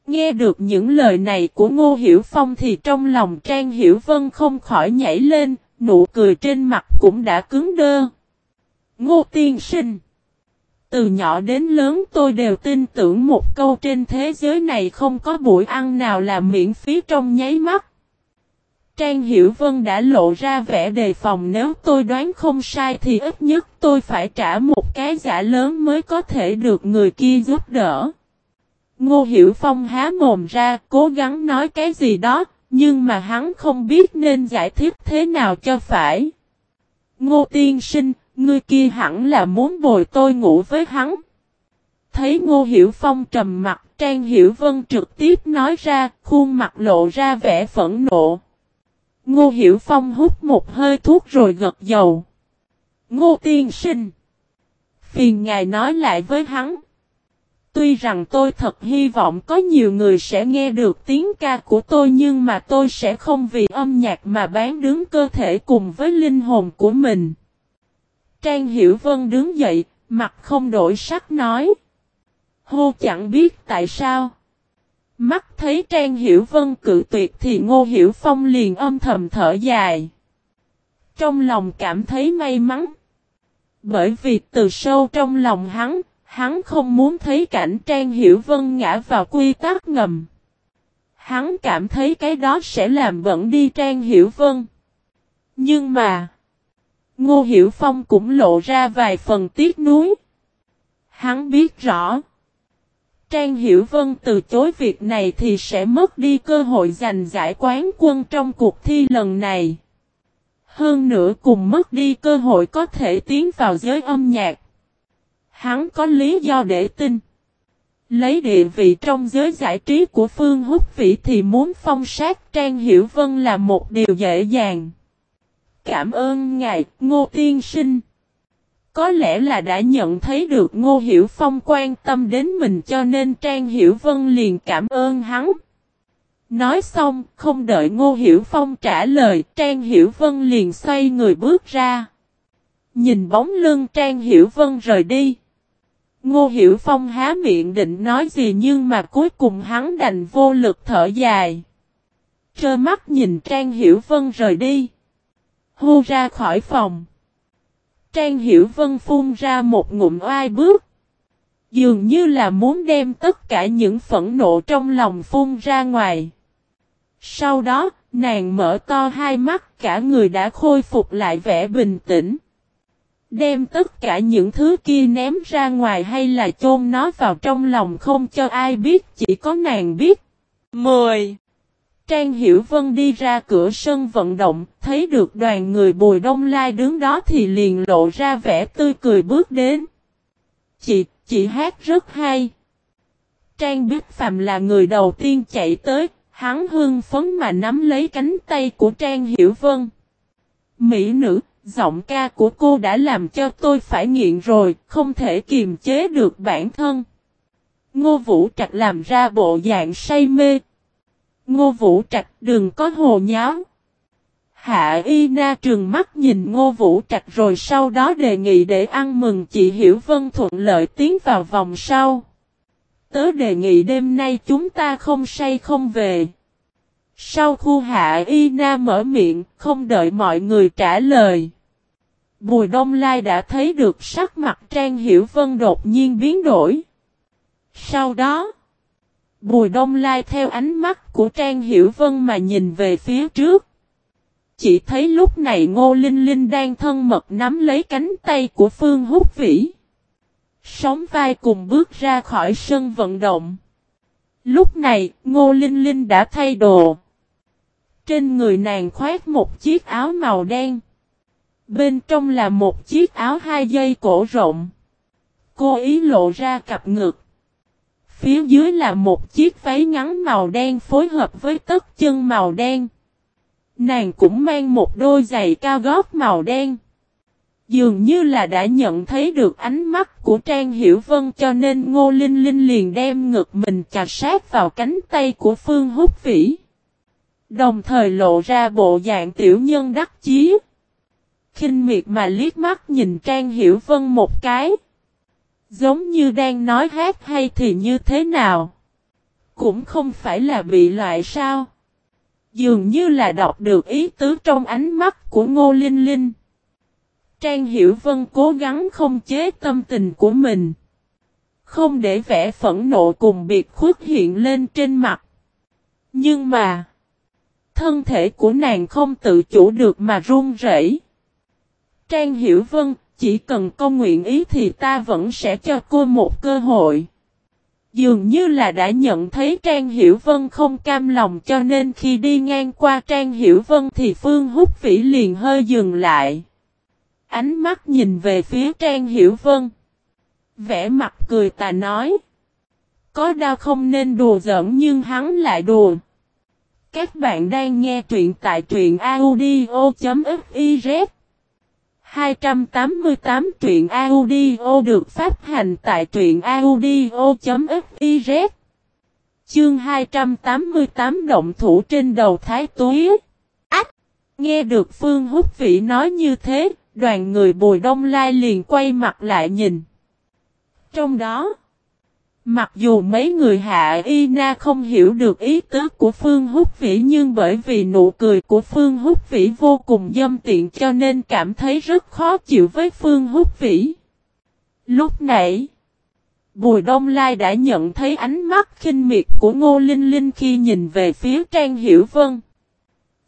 Nghe được những lời này của Ngô Hiểu Phong thì trong lòng Trang Hiểu Vân không khỏi nhảy lên, nụ cười trên mặt cũng đã cứng đơ. Ngô Tiên Sinh Từ nhỏ đến lớn tôi đều tin tưởng một câu trên thế giới này không có buổi ăn nào là miễn phí trong nháy mắt. Trang Hiểu Vân đã lộ ra vẻ đề phòng nếu tôi đoán không sai thì ít nhất tôi phải trả một cái giả lớn mới có thể được người kia giúp đỡ. Ngô Hiểu Phong há mồm ra cố gắng nói cái gì đó, nhưng mà hắn không biết nên giải thích thế nào cho phải. Ngô Tiên Sinh, người kia hẳn là muốn bồi tôi ngủ với hắn. Thấy Ngô Hiểu Phong trầm mặt, Trang Hiểu Vân trực tiếp nói ra, khuôn mặt lộ ra vẻ phẫn nộ. Ngô Hiểu Phong hút một hơi thuốc rồi gật dầu. Ngô Tiên Sinh. Phiền ngài nói lại với hắn. Tuy rằng tôi thật hy vọng có nhiều người sẽ nghe được tiếng ca của tôi nhưng mà tôi sẽ không vì âm nhạc mà bán đứng cơ thể cùng với linh hồn của mình. Trang Hiểu Vân đứng dậy, mặt không đổi sắc nói. Hô chẳng biết tại sao. Mắt thấy Trang Hiểu Vân cự tuyệt thì Ngô Hiểu Phong liền âm thầm thở dài. Trong lòng cảm thấy may mắn. Bởi vì từ sâu trong lòng hắn, hắn không muốn thấy cảnh Trang Hiểu Vân ngã vào quy tắc ngầm. Hắn cảm thấy cái đó sẽ làm bẩn đi Trang Hiểu Vân. Nhưng mà, Ngô Hiểu Phong cũng lộ ra vài phần tiếc nuối. Hắn biết rõ. Trang Hiểu Vân từ chối việc này thì sẽ mất đi cơ hội giành giải quán quân trong cuộc thi lần này. Hơn nữa cùng mất đi cơ hội có thể tiến vào giới âm nhạc. Hắn có lý do để tin. Lấy địa vị trong giới giải trí của Phương Húc Vĩ thì muốn phong sát Trang Hiểu Vân là một điều dễ dàng. Cảm ơn ngài, Ngô Tiên Sinh. Có lẽ là đã nhận thấy được Ngô Hiểu Phong quan tâm đến mình cho nên Trang Hiểu Vân liền cảm ơn hắn. Nói xong, không đợi Ngô Hiểu Phong trả lời, Trang Hiểu Vân liền xoay người bước ra. Nhìn bóng lưng Trang Hiểu Vân rời đi. Ngô Hiểu Phong há miệng định nói gì nhưng mà cuối cùng hắn đành vô lực thở dài. Trơ mắt nhìn Trang Hiểu Vân rời đi. Hô ra khỏi phòng. Trang Hiểu Vân phun ra một ngụm oai bước. Dường như là muốn đem tất cả những phẫn nộ trong lòng phun ra ngoài. Sau đó, nàng mở to hai mắt cả người đã khôi phục lại vẻ bình tĩnh. Đem tất cả những thứ kia ném ra ngoài hay là chôn nó vào trong lòng không cho ai biết chỉ có nàng biết. 10. Trang Hiểu Vân đi ra cửa sân vận động, thấy được đoàn người Bùi Đông Lai đứng đó thì liền lộ ra vẻ tươi cười bước đến. Chị, chị hát rất hay. Trang Biết Phạm là người đầu tiên chạy tới, hắn hương phấn mà nắm lấy cánh tay của Trang Hiểu Vân. Mỹ nữ, giọng ca của cô đã làm cho tôi phải nghiện rồi, không thể kiềm chế được bản thân. Ngô Vũ Trạch làm ra bộ dạng say mê, Ngô Vũ Trạch đừng có hồ nháo. Hạ Y Na trường mắt nhìn Ngô Vũ Trạch rồi sau đó đề nghị để ăn mừng chị Hiểu Vân thuận lợi tiến vào vòng sau. Tớ đề nghị đêm nay chúng ta không say không về. Sau khu Hạ Y Na mở miệng, không đợi mọi người trả lời. Bùi Đông Lai đã thấy được sắc mặt Trang Hiểu Vân đột nhiên biến đổi. Sau đó, Bùi đông lai theo ánh mắt của Trang Hiểu Vân mà nhìn về phía trước. Chỉ thấy lúc này Ngô Linh Linh đang thân mật nắm lấy cánh tay của Phương Húc Vĩ. Sóng vai cùng bước ra khỏi sân vận động. Lúc này, Ngô Linh Linh đã thay đồ. Trên người nàng khoét một chiếc áo màu đen. Bên trong là một chiếc áo hai dây cổ rộng. Cô ý lộ ra cặp ngực. Phía dưới là một chiếc váy ngắn màu đen phối hợp với tất chân màu đen. Nàng cũng mang một đôi giày cao gót màu đen. Dường như là đã nhận thấy được ánh mắt của Trang Hiểu Vân cho nên Ngô Linh Linh liền đem ngực mình chà sát vào cánh tay của Phương Húc Vĩ. Đồng thời lộ ra bộ dạng tiểu nhân đắc chí kinh miệt mà liếc mắt nhìn Trang Hiểu Vân một cái. Giống như đang nói hát hay thì như thế nào? Cũng không phải là bị loại sao? Dường như là đọc được ý tứ trong ánh mắt của Ngô Linh Linh. Trang Hiểu Vân cố gắng không chế tâm tình của mình. Không để vẻ phẫn nộ cùng biệt khuất hiện lên trên mặt. Nhưng mà, Thân thể của nàng không tự chủ được mà run rẩy. Trang Hiểu Vân, chỉ cần cô nguyện ý thì ta vẫn sẽ cho cô một cơ hội. Dường như là đã nhận thấy Trang Hiểu Vân không cam lòng cho nên khi đi ngang qua Trang Hiểu Vân thì Phương Húc Vĩ liền hơi dừng lại. Ánh mắt nhìn về phía Trang Hiểu Vân. Vẽ mặt cười tà nói. Có đau không nên đùa giỡn nhưng hắn lại đùa. Các bạn đang nghe truyện tại truyện audio.fif 288 truyện audio được phát hành tại truyện audio.fiz Chương 288 động thủ trên đầu thái túi Ách! Nghe được Phương Húc Vĩ nói như thế, đoàn người Bùi Đông Lai liền quay mặt lại nhìn. Trong đó, mặc dù mấy người hạ y na không hiểu được ý tứ của Phương Húc Vĩ nhưng bởi vì nụ cười của Phương Húc Vĩ vô cùng dâm tiện cho nên cảm thấy rất khó chịu với Phương Húc Vĩ. Lúc nãy, Bùi Đông Lai đã nhận thấy ánh mắt khinh miệt của Ngô Linh Linh khi nhìn về phía Trang Hiểu Vân.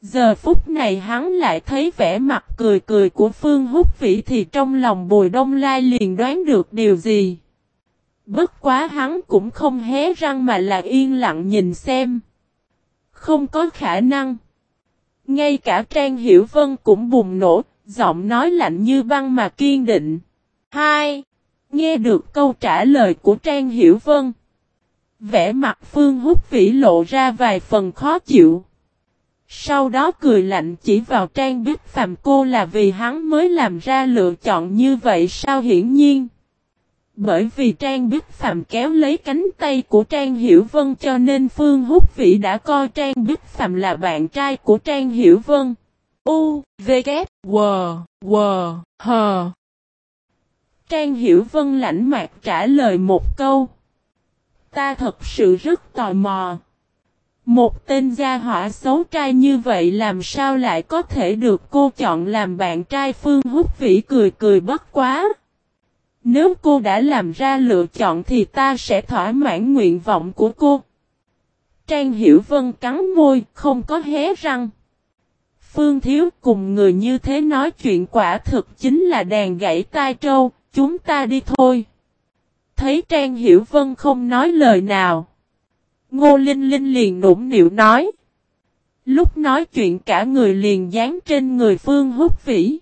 Giờ phút này hắn lại thấy vẻ mặt cười cười của Phương Húc Vĩ thì trong lòng Bùi Đông Lai liền đoán được điều gì. Bất quá hắn cũng không hé răng mà là yên lặng nhìn xem. Không có khả năng. Ngay cả Trang Hiểu Vân cũng bùng nổ, giọng nói lạnh như băng mà kiên định. Hai. Nghe được câu trả lời của Trang Hiểu Vân. Vẻ mặt Phương Húc Vĩ lộ ra vài phần khó chịu. Sau đó cười lạnh chỉ vào Trang Bích Phạm cô là vì hắn mới làm ra lựa chọn như vậy sao hiển nhiên. Bởi vì Trang Bích Phạm kéo lấy cánh tay của Trang Hiểu Vân cho nên Phương Húc Vĩ đã coi Trang Bích Phạm là bạn trai của Trang Hiểu Vân. U, V, K, W, W, H. Trang Hiểu Vân lãnh mạc trả lời một câu. Ta thật sự rất tò mò. Một tên gia hỏa xấu trai như vậy làm sao lại có thể được cô chọn làm bạn trai Phương Húc Vĩ cười cười bất quá. Nếu cô đã làm ra lựa chọn thì ta sẽ thỏa mãn nguyện vọng của cô. Trang Hiểu Vân cắn môi, không có hé răng. Phương Thiếu cùng người như thế nói chuyện quả thực chính là đàn gãy tai trâu, chúng ta đi thôi. Thấy Trang Hiểu Vân không nói lời nào. Ngô Linh Linh liền nũng nịu nói. Lúc nói chuyện cả người liền dán trên người Phương Húc Vĩ.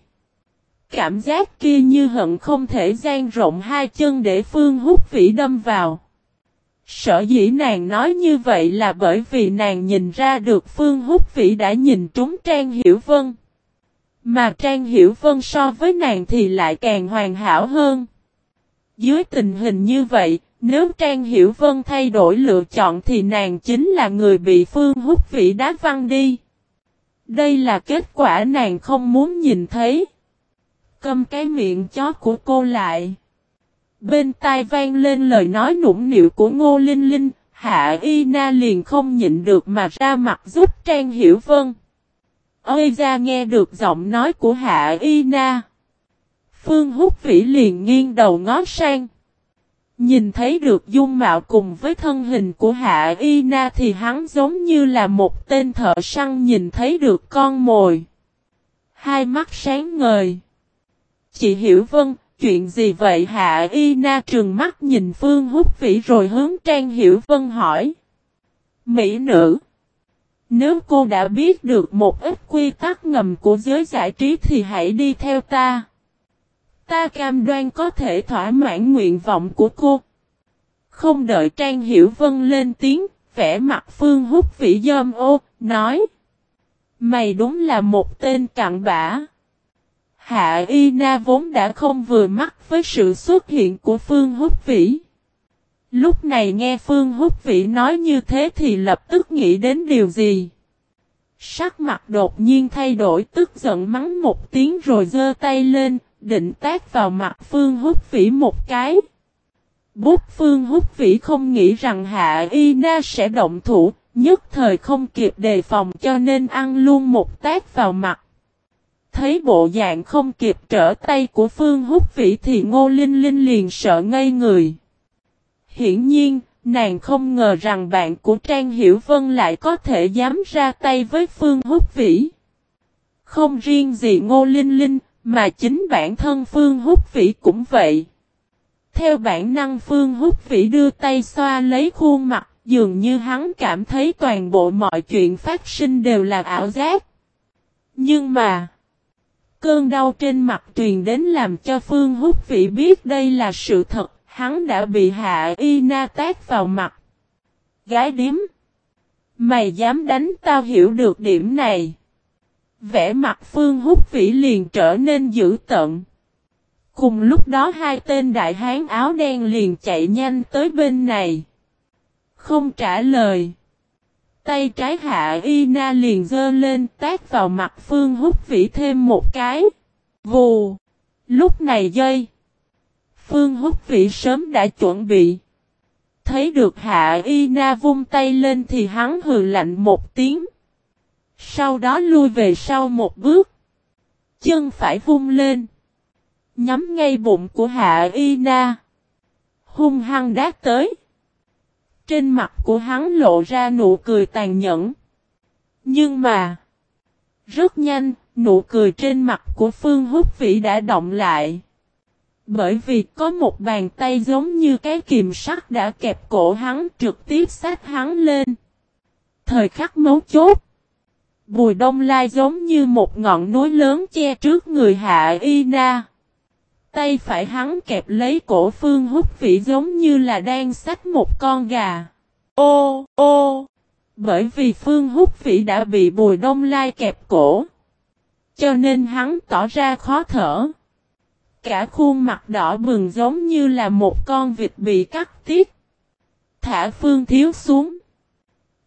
Cảm giác kia như hận không thể gian rộng hai chân để Phương hút Vĩ đâm vào. Sở dĩ nàng nói như vậy là bởi vì nàng nhìn ra được Phương hút Vĩ đã nhìn trúng Trang Hiểu Vân. Mà Trang Hiểu Vân so với nàng thì lại càng hoàn hảo hơn. Dưới tình hình như vậy, nếu Trang Hiểu Vân thay đổi lựa chọn thì nàng chính là người bị Phương hút Vĩ đá văng đi. Đây là kết quả nàng không muốn nhìn thấy câm cái miệng chó của cô lại. Bên tai vang lên lời nói nũng nịu của Ngô Linh Linh, Hạ Y Na liền không nhịn được mà ra mặt giúp Trang Hiểu Vân. Ơi ra nghe được giọng nói của Hạ Y Na. Phương Húc Vĩ liền nghiêng đầu ngó sang. Nhìn thấy được dung mạo cùng với thân hình của Hạ Y Na thì hắn giống như là một tên thợ săn nhìn thấy được con mồi. Hai mắt sáng ngời. Chị Hiểu Vân, chuyện gì vậy Hạ Y Na trường mắt nhìn Phương Húc Vĩ rồi hướng Trang Hiểu Vân hỏi. Mỹ nữ. Nếu cô đã biết được một ít quy tắc ngầm của giới giải trí thì hãy đi theo ta. Ta cam đoan có thể thỏa mãn nguyện vọng của cô. Không đợi Trang Hiểu Vân lên tiếng, vẽ mặt Phương hút vĩ dơm ô, nói. Mày đúng là một tên cặn bã. Hạ Y Na vốn đã không vừa mắt với sự xuất hiện của Phương Húc Vĩ. Lúc này nghe Phương Húc Vĩ nói như thế thì lập tức nghĩ đến điều gì. Sắc mặt đột nhiên thay đổi tức giận mắng một tiếng rồi giơ tay lên, định tác vào mặt Phương Húc Vĩ một cái. Bút Phương Húc Vĩ không nghĩ rằng Hạ Y Na sẽ động thủ, nhất thời không kịp đề phòng cho nên ăn luôn một tác vào mặt. Thấy bộ dạng không kịp trở tay của Phương Húc Vĩ thì Ngô Linh Linh liền sợ ngây người. Hiển nhiên, Nàng không ngờ rằng bạn của Trang Hiểu Vân lại có thể dám ra tay với Phương Húc Vĩ. Không riêng gì Ngô Linh Linh, mà chính bản thân Phương Húc Vĩ cũng vậy. Theo bản năng Phương Húc Vĩ đưa tay xoa lấy khuôn mặt, dường như hắn cảm thấy toàn bộ mọi chuyện phát sinh đều là ảo giác. Nhưng mà, cơn đau trên mặt truyền đến làm cho Phương Húc Vĩ biết đây là sự thật, hắn đã bị Hạ Y Na tát vào mặt. Gái điếm, mày dám đánh tao hiểu được điểm này. Vẽ mặt Phương Húc Vĩ liền trở nên dữ tận. Cùng lúc đó hai tên đại hán áo đen liền chạy nhanh tới bên này. Không trả lời. Tay trái hạ y na liền dơ lên tác vào mặt Phương Húc Vĩ thêm một cái. Vù. Lúc này dây. Phương Húc Vĩ sớm đã chuẩn bị. Thấy được hạ y na vung tay lên thì hắn hừ lạnh một tiếng. Sau đó lui về sau một bước. Chân phải vung lên. Nhắm ngay bụng của Hạ Y Na. Hung hăng đát tới. Trên mặt của hắn lộ ra nụ cười tàn nhẫn. Nhưng mà. Rất nhanh, nụ cười trên mặt của Phương Húc Vĩ đã động lại. Bởi vì có một bàn tay giống như cái kìm sắt đã kẹp cổ hắn trực tiếp sát hắn lên. Thời khắc mấu chốt. Bùi đông lai giống như một ngọn núi lớn che trước người hạ y na. Tay phải hắn kẹp lấy cổ phương hút vĩ giống như là đang xách một con gà. Ô, ô! Bởi vì phương hút vĩ đã bị bùi đông lai kẹp cổ. Cho nên hắn tỏ ra khó thở. Cả khuôn mặt đỏ bừng giống như là một con vịt bị cắt tiết. Thả phương thiếu xuống.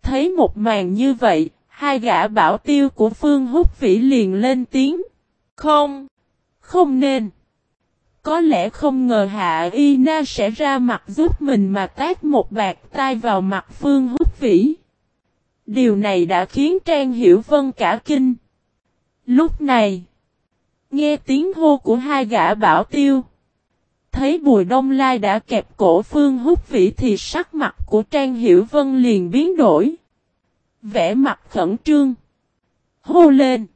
Thấy một màn như vậy, Hai gã bảo tiêu của Phương Húc Vĩ liền lên tiếng. Không, không nên. Có lẽ không ngờ Hạ Y Na sẽ ra mặt giúp mình mà tát một bạc tai vào mặt Phương Húc Vĩ. Điều này đã khiến Trang Hiểu Vân cả kinh. Lúc này, nghe tiếng hô của hai gã bảo tiêu. Thấy Bùi Đông Lai đã kẹp cổ Phương Húc Vĩ thì sắc mặt của Trang Hiểu Vân liền biến đổi. Vẽ mặt khẩn trương. Hô lên.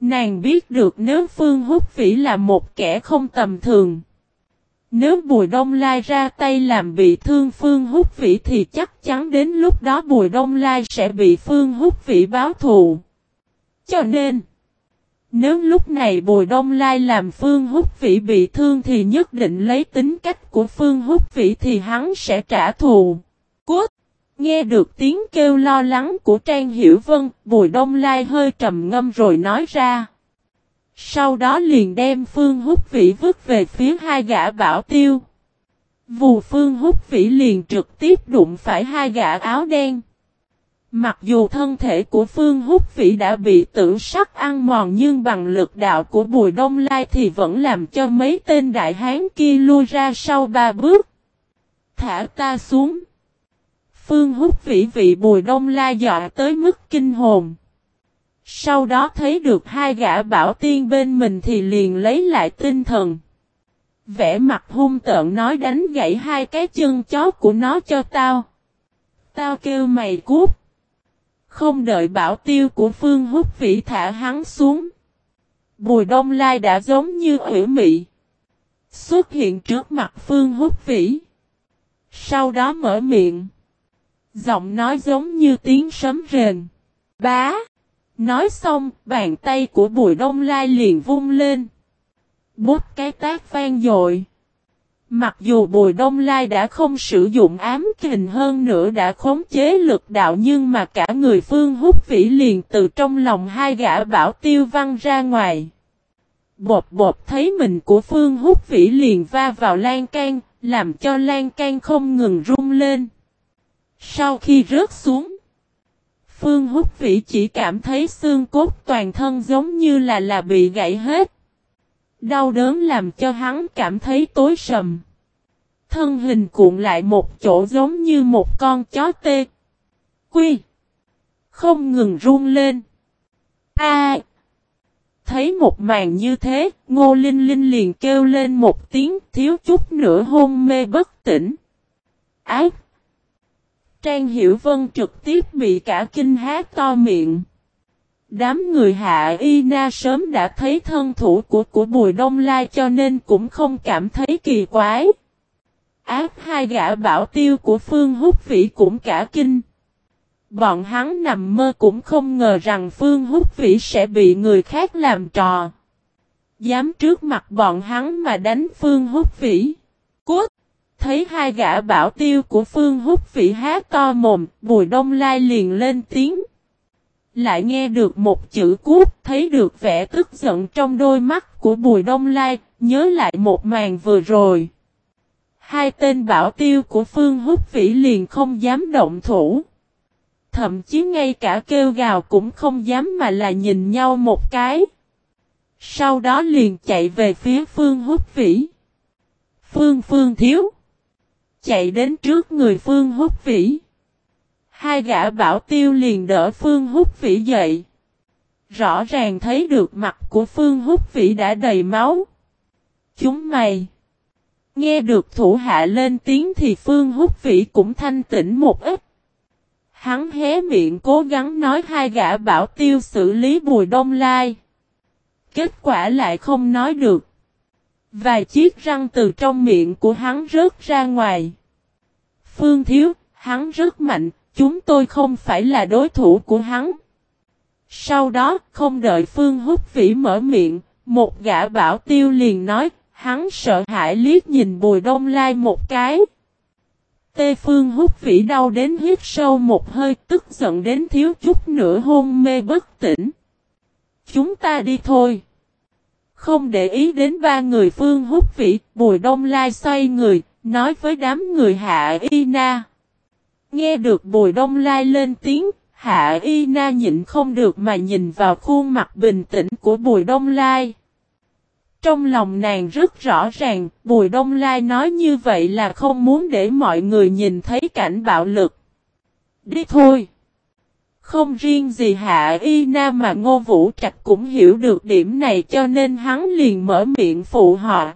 Nàng biết được nếu Phương Húc Vĩ là một kẻ không tầm thường. Nếu Bùi Đông Lai ra tay làm bị thương Phương Húc Vĩ thì chắc chắn đến lúc đó Bùi Đông Lai sẽ bị Phương Húc Vĩ báo thù. Cho nên, nếu lúc này Bùi Đông Lai làm Phương Húc Vĩ bị thương thì nhất định lấy tính cách của Phương Húc Vĩ thì hắn sẽ trả thù. Cốt! Nghe được tiếng kêu lo lắng của Trang Hiểu Vân, Bùi Đông Lai hơi trầm ngâm rồi nói ra. Sau đó liền đem Phương Húc Vĩ vứt về phía hai gã bảo tiêu. Vù Phương Húc Vĩ liền trực tiếp đụng phải hai gã áo đen. Mặc dù thân thể của Phương Húc Vĩ đã bị tử sắc ăn mòn nhưng bằng lực đạo của Bùi Đông Lai thì vẫn làm cho mấy tên đại hán kia lui ra sau ba bước. Thả ta xuống. Phương hút vĩ vị bùi đông la dọa tới mức kinh hồn. Sau đó thấy được hai gã bảo tiên bên mình thì liền lấy lại tinh thần. Vẽ mặt hung tợn nói đánh gãy hai cái chân chó của nó cho tao. Tao kêu mày cút. Không đợi bảo tiêu của Phương hút vĩ thả hắn xuống. Bùi đông lai đã giống như ủy mị. Xuất hiện trước mặt Phương hút vĩ. Sau đó mở miệng. Giọng nói giống như tiếng sấm rền. Bá! Nói xong, bàn tay của bùi đông lai liền vung lên. Bút cái tác vang dội. Mặc dù Bùi Đông Lai đã không sử dụng ám kình hơn nữa đã khống chế lực đạo nhưng mà cả người Phương hút Vĩ liền từ trong lòng hai gã bảo tiêu văng ra ngoài. Bột bột thấy mình của Phương hút Vĩ liền va vào lan can, làm cho lan can không ngừng rung lên. Sau khi rớt xuống, Phương Húc Vĩ chỉ cảm thấy xương cốt toàn thân giống như là là bị gãy hết. Đau đớn làm cho hắn cảm thấy tối sầm. Thân hình cuộn lại một chỗ giống như một con chó tê. Quy. Không ngừng run lên. A. thấy một màn như thế, Ngô Linh Linh liền kêu lên một tiếng thiếu chút nữa hôn mê bất tỉnh. Ác. Trang Hiểu Vân trực tiếp bị cả kinh hát to miệng. Đám người hạ y na sớm đã thấy thân thủ của của Bùi Đông Lai cho nên cũng không cảm thấy kỳ quái. Áp hai gã bảo tiêu của Phương Húc Vĩ cũng cả kinh. Bọn hắn nằm mơ cũng không ngờ rằng Phương Húc Vĩ sẽ bị người khác làm trò. Dám trước mặt bọn hắn mà đánh Phương Húc Vĩ. Thấy hai gã bảo tiêu của Phương Húc Vĩ hát to mồm, Bùi Đông Lai liền lên tiếng. Lại nghe được một chữ cút, thấy được vẻ tức giận trong đôi mắt của Bùi Đông Lai, nhớ lại một màn vừa rồi. Hai tên bảo tiêu của Phương Húc Vĩ liền không dám động thủ. Thậm chí ngay cả kêu gào cũng không dám mà là nhìn nhau một cái. Sau đó liền chạy về phía Phương Húc Vĩ. Phương Phương thiếu. Chạy đến trước người Phương Húc Vĩ. Hai gã bảo tiêu liền đỡ Phương Húc Vĩ dậy. Rõ ràng thấy được mặt của Phương Húc Vĩ đã đầy máu. Chúng mày. Nghe được thủ hạ lên tiếng thì Phương Húc Vĩ cũng thanh tĩnh một ít. Hắn hé miệng cố gắng nói hai gã bảo tiêu xử lý bùi đông lai. Kết quả lại không nói được. Vài chiếc răng từ trong miệng của hắn rớt ra ngoài. Phương Thiếu, hắn rất mạnh, chúng tôi không phải là đối thủ của hắn. Sau đó, không đợi Phương Húc Vĩ mở miệng, một gã bảo tiêu liền nói, hắn sợ hãi liếc nhìn Bùi Đông Lai một cái. Tê Phương Húc Vĩ đau đến hít sâu một hơi tức giận đến thiếu chút nữa hôn mê bất tỉnh. Chúng ta đi thôi. Không để ý đến ba người Phương Húc Vĩ, Bùi Đông Lai xoay người, nói với đám người Hạ Y Na. Nghe được Bùi Đông Lai lên tiếng, Hạ Y Na nhịn không được mà nhìn vào khuôn mặt bình tĩnh của Bùi Đông Lai. Trong lòng nàng rất rõ ràng, Bùi Đông Lai nói như vậy là không muốn để mọi người nhìn thấy cảnh bạo lực. Đi thôi! Không riêng gì Hạ Y Nam mà Ngô Vũ Trạch cũng hiểu được điểm này cho nên hắn liền mở miệng phụ họ.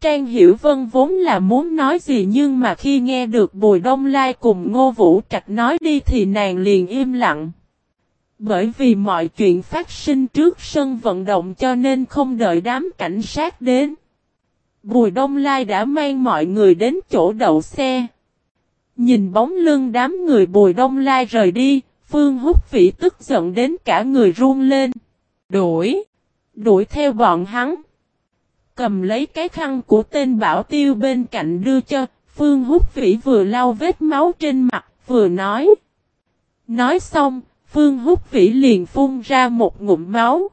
Trang Hiểu Vân vốn là muốn nói gì nhưng mà khi nghe được Bùi Đông Lai cùng Ngô Vũ Trạch nói đi thì nàng liền im lặng. Bởi vì mọi chuyện phát sinh trước sân vận động cho nên không đợi đám cảnh sát đến. Bùi Đông Lai đã mang mọi người đến chỗ đậu xe. Nhìn bóng lưng đám người Bùi Đông Lai rời đi, Phương Húc Vĩ tức giận đến cả người run lên. Đuổi! Đuổi theo bọn hắn. Cầm lấy cái khăn của tên bảo tiêu bên cạnh đưa cho, Phương Húc Vĩ vừa lau vết máu trên mặt, vừa nói. Nói xong, Phương Húc Vĩ liền phun ra một ngụm máu.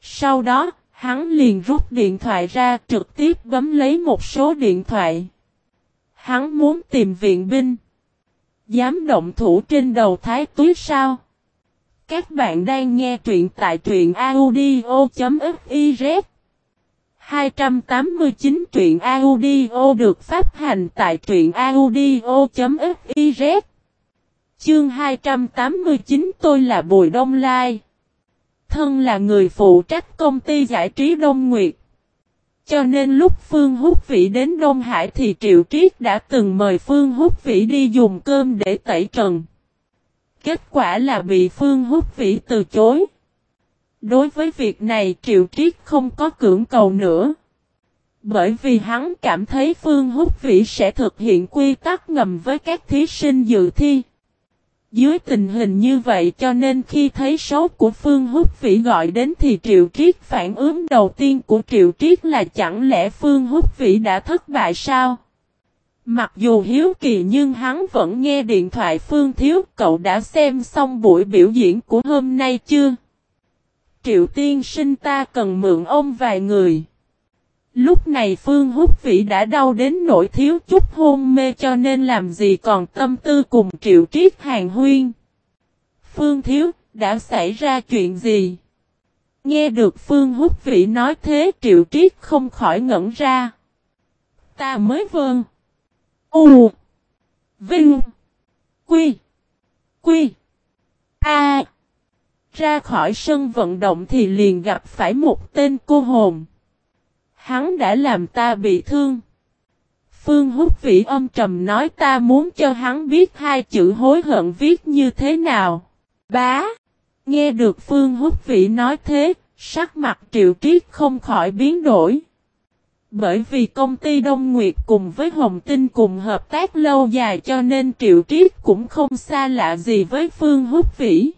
Sau đó, hắn liền rút điện thoại ra trực tiếp bấm lấy một số điện thoại. Hắn muốn tìm viện binh. Dám động thủ trên đầu thái túi sao? Các bạn đang nghe truyện tại truyện audio.fiz 289 truyện audio được phát hành tại truyện audio.fiz Chương 289 tôi là Bùi Đông Lai. Thân là người phụ trách công ty giải trí Đông Nguyệt. Cho nên lúc Phương Húc Vĩ đến Đông Hải thì Triệu Triết đã từng mời Phương Húc Vĩ đi dùng cơm để tẩy trần. Kết quả là bị Phương Húc Vĩ từ chối. Đối với việc này, Triệu Triết không có cưỡng cầu nữa. Bởi vì hắn cảm thấy Phương Húc Vĩ sẽ thực hiện quy tắc ngầm với các thí sinh dự thi. Dưới tình hình như vậy cho nên khi thấy số của Phương Húc Vĩ gọi đến thì Triệu Triết phản ứng đầu tiên của Triệu Triết là chẳng lẽ Phương Húc Vĩ đã thất bại sao? Mặc dù hiếu kỳ nhưng hắn vẫn nghe điện thoại Phương Thiếu, cậu đã xem xong buổi biểu diễn của hôm nay chưa? Triệu tiên sinh, ta cần mượn ông vài người. Lúc này Phương Húc Vĩ đã đau đến nỗi thiếu chút hôn mê cho nên làm gì còn tâm tư cùng triệu triết hàng huyên. Phương Thiếu, đã xảy ra chuyện gì? Nghe được Phương Húc Vĩ nói thế triệu triết không khỏi ngẩn ra. Ta mới vương U. Vinh. Quy. Quy. A. Ra khỏi sân vận động thì liền gặp phải một tên cô hồn. Hắn đã làm ta bị thương. Phương Húc Vĩ âm trầm nói ta muốn cho hắn biết hai chữ hối hận viết như thế nào. Bá. Nghe được Phương Húc Vĩ nói thế, sắc mặt triệu triết không khỏi biến đổi. Bởi vì công ty Đông Nguyệt cùng với Hồng Tinh cùng hợp tác lâu dài cho nên Triệu Triết cũng không xa lạ gì với Phương Húc Vĩ.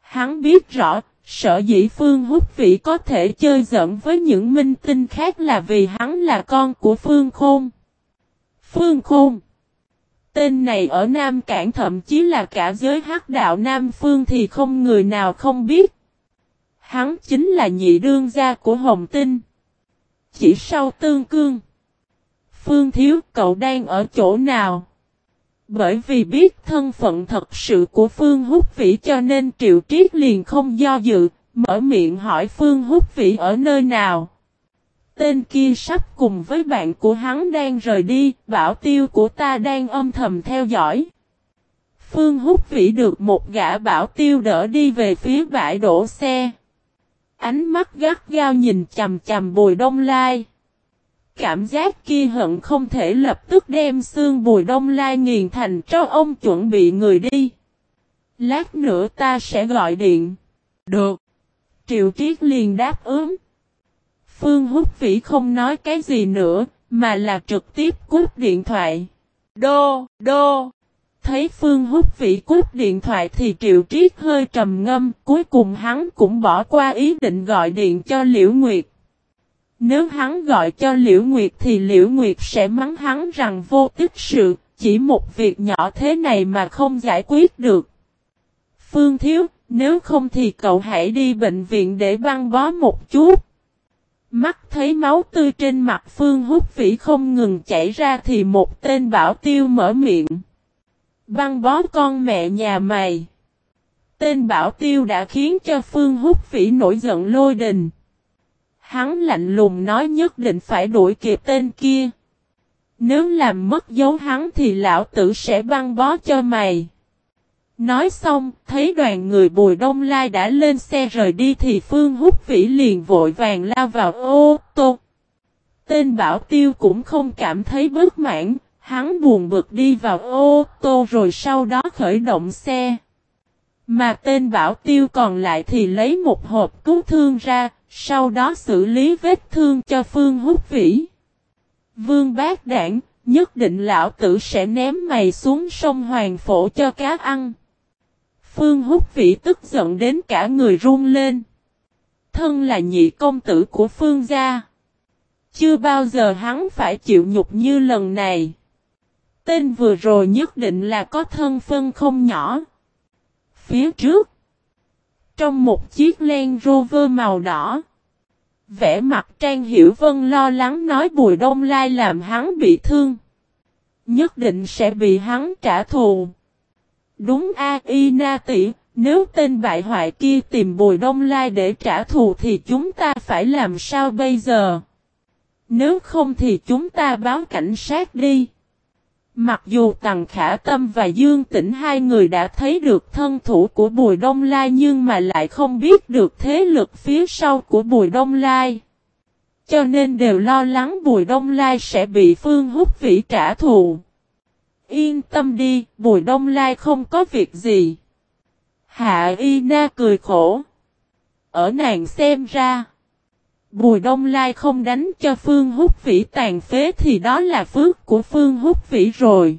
Hắn biết rõ, sở dĩ Phương Húc Vĩ có thể chơi giận với những minh tinh khác là vì hắn là con của Phương Khôn. Phương Khôn Tên này ở Nam Cảng thậm chí là cả giới hắc đạo Nam Phương thì không người nào không biết. Hắn chính là nhị đương gia của Hồng Tinh. Chỉ sau tương cương. Phương Thiếu, cậu đang ở chỗ nào? Bởi vì biết thân phận thật sự của Phương Húc Vĩ cho nên Triệu Triết liền không do dự, mở miệng hỏi Phương Húc Vĩ ở nơi nào. Tên kia sắp cùng với bạn của hắn đang rời đi, bảo tiêu của ta đang âm thầm theo dõi. Phương Húc Vĩ được một gã bảo tiêu đỡ đi về phía bãi đổ xe. Ánh mắt gắt gao nhìn chầm chầm bùi đông lai. Cảm giác kia hận không thể lập tức đem xương bùi đông lai nghiền thành cho ông chuẩn bị người đi. Lát nữa ta sẽ gọi điện. Được. Triệu Triết liền đáp ứng. Phương Húc Vĩ không nói cái gì nữa, mà là trực tiếp cút điện thoại. Đô, đô. Thấy Phương Húc Vĩ cút điện thoại thì Triệu Triết hơi trầm ngâm, cuối cùng hắn cũng bỏ qua ý định gọi điện cho Liễu Nguyệt. Nếu hắn gọi cho Liễu Nguyệt thì Liễu Nguyệt sẽ mắng hắn rằng vô tích sự, chỉ một việc nhỏ thế này mà không giải quyết được. Phương Thiếu, nếu không thì cậu hãy đi bệnh viện để băng bó một chút. Mắt thấy máu tươi trên mặt Phương Húc Vĩ không ngừng chảy ra thì một tên bảo tiêu mở miệng. Băng bó con mẹ nhà mày. Tên bảo tiêu đã khiến cho Phương Húc Vĩ nổi giận lôi đình. Hắn lạnh lùng nói nhất định phải đuổi kịp tên kia. Nếu làm mất dấu hắn thì lão tử sẽ băng bó cho mày. Nói xong, thấy đoàn người Bùi Đông Lai đã lên xe rời đi thì Phương Húc Vĩ liền vội vàng lao vào ô tô. Tên Bảo Tiêu cũng không cảm thấy bất mãn, hắn buồn bực đi vào ô tô rồi sau đó khởi động xe. Mà tên Bảo Tiêu còn lại thì lấy một hộp cứu thương ra, sau đó xử lý vết thương cho Phương Húc Vĩ. Vương bác đảng, nhất định lão tử sẽ ném mày xuống sông Hoàng Phổ cho cá ăn. Phương Húc Vĩ tức giận đến cả người run lên. Thân là nhị công tử của Phương gia. Chưa bao giờ hắn phải chịu nhục như lần này. Tên vừa rồi nhất định là có thân phân không nhỏ. Phía trước. Trong một chiếc len Rover màu đỏ. Vẽ mặt Trang Hiểu Vân lo lắng nói Bùi Đông Lai làm hắn bị thương. Nhất định sẽ bị hắn trả thù. Đúng a y na tỷ, nếu tên bại hoại kia tìm Bùi Đông Lai để trả thù thì chúng ta phải làm sao bây giờ? Nếu không thì chúng ta báo cảnh sát đi. Mặc dù Tằng Khả Tâm và Dương Tĩnh hai người đã thấy được thân thủ của Bùi Đông Lai nhưng mà lại không biết được thế lực phía sau của Bùi Đông Lai. Cho nên đều lo lắng Bùi Đông Lai sẽ bị Phương Húc Vĩ trả thù. Yên tâm đi, Bùi Đông Lai không có việc gì. Hạ Y Na cười khổ. Ở nàng xem ra. Bùi Đông Lai không đánh cho Phương Húc Vĩ tàn phế thì đó là phước của Phương Húc Vĩ rồi.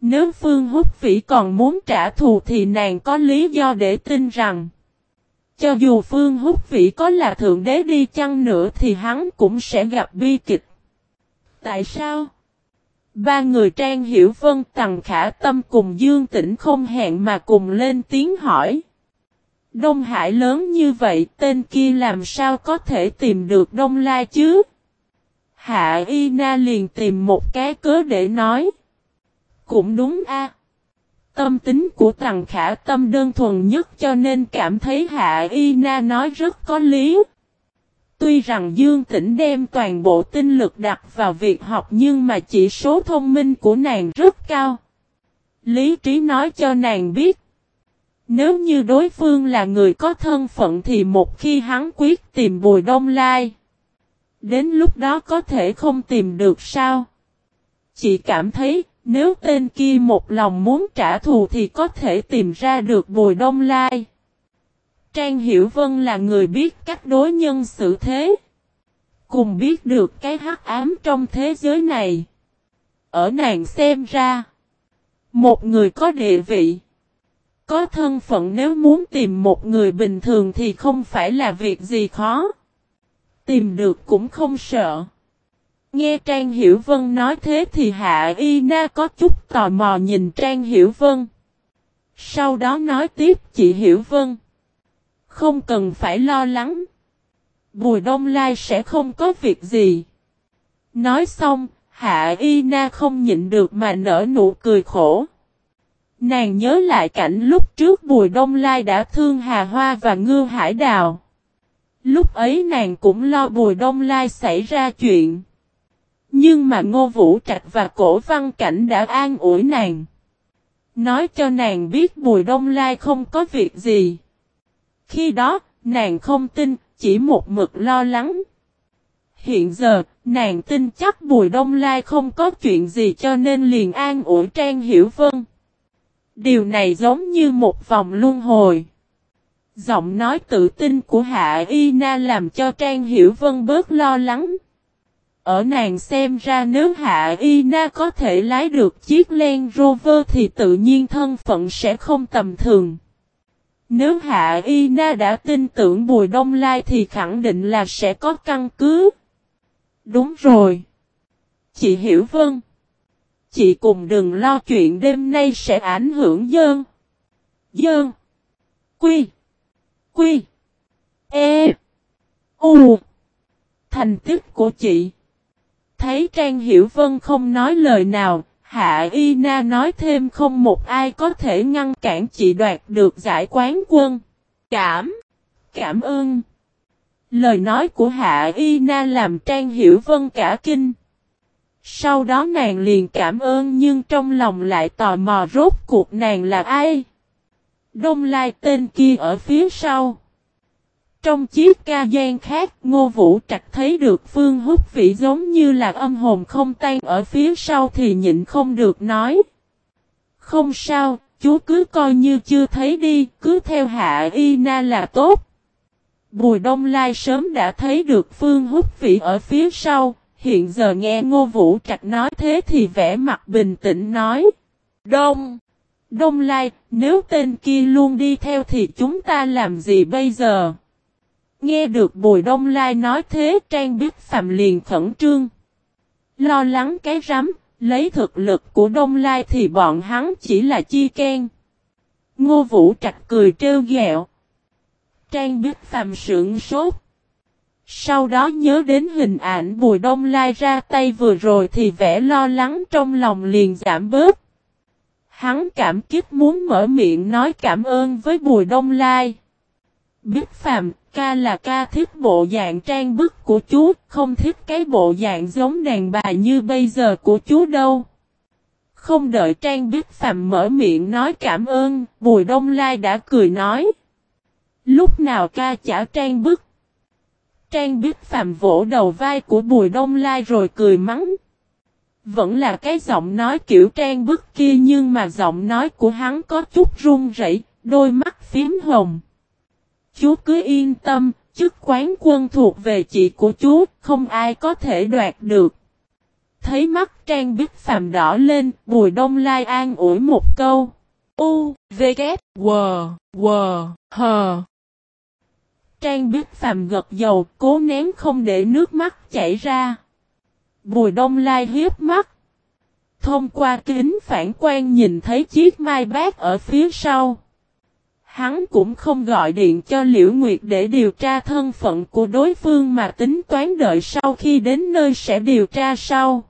Nếu Phương Húc Vĩ còn muốn trả thù thì nàng có lý do để tin rằng, cho dù Phương Húc Vĩ có là thượng đế đi chăng nữa thì hắn cũng sẽ gặp bi kịch. Tại sao? Ba người Trang Hiểu Vân, Tằng Khả Tâm cùng Dương Tĩnh không hẹn mà cùng lên tiếng hỏi. Đông Hải lớn như vậy, tên kia làm sao có thể tìm được Đông Lai chứ? Hạ Y Na liền tìm một cái cớ để nói. Cũng đúng a. Tâm tính của Tằng Khả Tâm đơn thuần nhất cho nên cảm thấy Hạ Y Na nói rất có lý. Tuy rằng Dương Tĩnh đem toàn bộ tinh lực đặt vào việc học nhưng mà chỉ số thông minh của nàng rất cao. Lý trí nói cho nàng biết. Nếu như đối phương là người có thân phận thì một khi hắn quyết tìm Bùi Đông Lai. Đến lúc đó có thể không tìm được sao. Chị cảm thấy, nếu tên kia một lòng muốn trả thù thì có thể tìm ra được Bùi Đông Lai. Trang Hiểu Vân là người biết cách đối nhân xử thế. Cùng biết được cái hắc ám trong thế giới này. Ở nàng xem ra. Một người có địa vị. Có thân phận nếu muốn tìm một người bình thường thì không phải là việc gì khó. Tìm được cũng không sợ. Nghe Trang Hiểu Vân nói thế thì Hạ Y Na có chút tò mò nhìn Trang Hiểu Vân. Sau đó nói tiếp chị Hiểu Vân. Không cần phải lo lắng. Bùi Đông Lai sẽ không có việc gì. Nói xong, Hạ Y Na không nhịn được mà nở nụ cười khổ. Nàng nhớ lại cảnh lúc trước Bùi Đông Lai đã thương Hà Hoa và Ngư Hải Đào. Lúc ấy nàng cũng lo Bùi Đông Lai xảy ra chuyện. Nhưng mà Ngô Vũ Trạch và Cổ Văn Cảnh đã an ủi nàng. Nói cho nàng biết Bùi Đông Lai không có việc gì. Khi đó, nàng không tin, chỉ một mực lo lắng. Hiện giờ, nàng tin chắc Bùi Đông Lai không có chuyện gì cho nên liền an ủi Trang Hiểu Vân. Điều này giống như một vòng luân hồi. Giọng nói tự tin của Hạ Y Na làm cho Trang Hiểu Vân bớt lo lắng. Ở nàng xem ra nếu Hạ Y Na có thể lái được chiếc Land Rover thì tự nhiên thân phận sẽ không tầm thường. Nếu Hạ Y Na đã tin tưởng Bùi Đông Lai thì khẳng định là sẽ có căn cứ. Đúng rồi. Chị Hiểu Vân. Chị cùng đừng lo chuyện đêm nay sẽ ảnh hưởng dơn. Dơn. Quy. Quy. E. U. Thành tích của chị. Thấy Trang Hiểu Vân không nói lời nào, Hạ Y Na nói thêm không một ai có thể ngăn cản chị đoạt được giải quán quân. Cảm. Cảm ơn. Lời nói của Hạ Y Na làm Trang Hiểu Vân cả kinh. Sau đó nàng liền cảm ơn nhưng trong lòng lại tò mò rốt cuộc nàng là ai. Đông Lai tên kia ở phía sau. Trong chiếc ca gian khác, Ngô Vũ Trạch thấy được Phương Húc Vĩ giống như là âm hồn không tan ở phía sau thì nhịn không được nói. Không sao, chú cứ coi như chưa thấy đi, cứ theo hạ y na là tốt. Bùi Đông Lai sớm đã thấy được Phương Húc Vĩ ở phía sau, hiện giờ nghe Ngô Vũ Trạch nói thế thì vẻ mặt bình tĩnh nói. Đông! Đông Lai, nếu tên kia luôn đi theo thì chúng ta làm gì bây giờ? Nghe được Bùi Đông Lai nói thế Trang Biết Phạm liền khẩn trương. Lo lắng cái rắm, lấy thực lực của Đông Lai thì bọn hắn chỉ là chi khen. Ngô Vũ Trạch cười trêu ghẹo. Trang Biết Phạm sưởng sốt. Sau đó nhớ đến hình ảnh Bùi Đông Lai ra tay vừa rồi thì vẻ lo lắng trong lòng liền giảm bớt. Hắn cảm kích muốn mở miệng nói cảm ơn với Bùi Đông Lai. Biết Phạm, ca là ca thích bộ dạng trang bức của chú, không thích cái bộ dạng giống đàn bà như bây giờ của chú đâu. Không đợi Trang Biết Phạm mở miệng nói cảm ơn, Bùi Đông Lai đã cười nói. Lúc nào ca chả Trang bức. Trang Biết Phạm vỗ đầu vai của Bùi Đông Lai rồi cười mắng. Vẫn là cái giọng nói kiểu Trang bức kia nhưng mà giọng nói của hắn có chút run rẩy, đôi mắt phím hồng. Chú cứ yên tâm, chức quán quân thuộc về chị của chú, không ai có thể đoạt được. Thấy mắt Trang Bích Phạm đỏ lên, Bùi Đông Lai an ủi một câu. U, V, K, W, W, H. Trang biết Phạm gật dầu, cố nén không để nước mắt chảy ra. Bùi Đông Lai hiếp mắt. Thông qua kính phản quan nhìn thấy chiếc mai bát ở phía sau. Hắn cũng không gọi điện cho Liễu Nguyệt để điều tra thân phận của đối phương mà tính toán đợi sau khi đến nơi sẽ điều tra sau.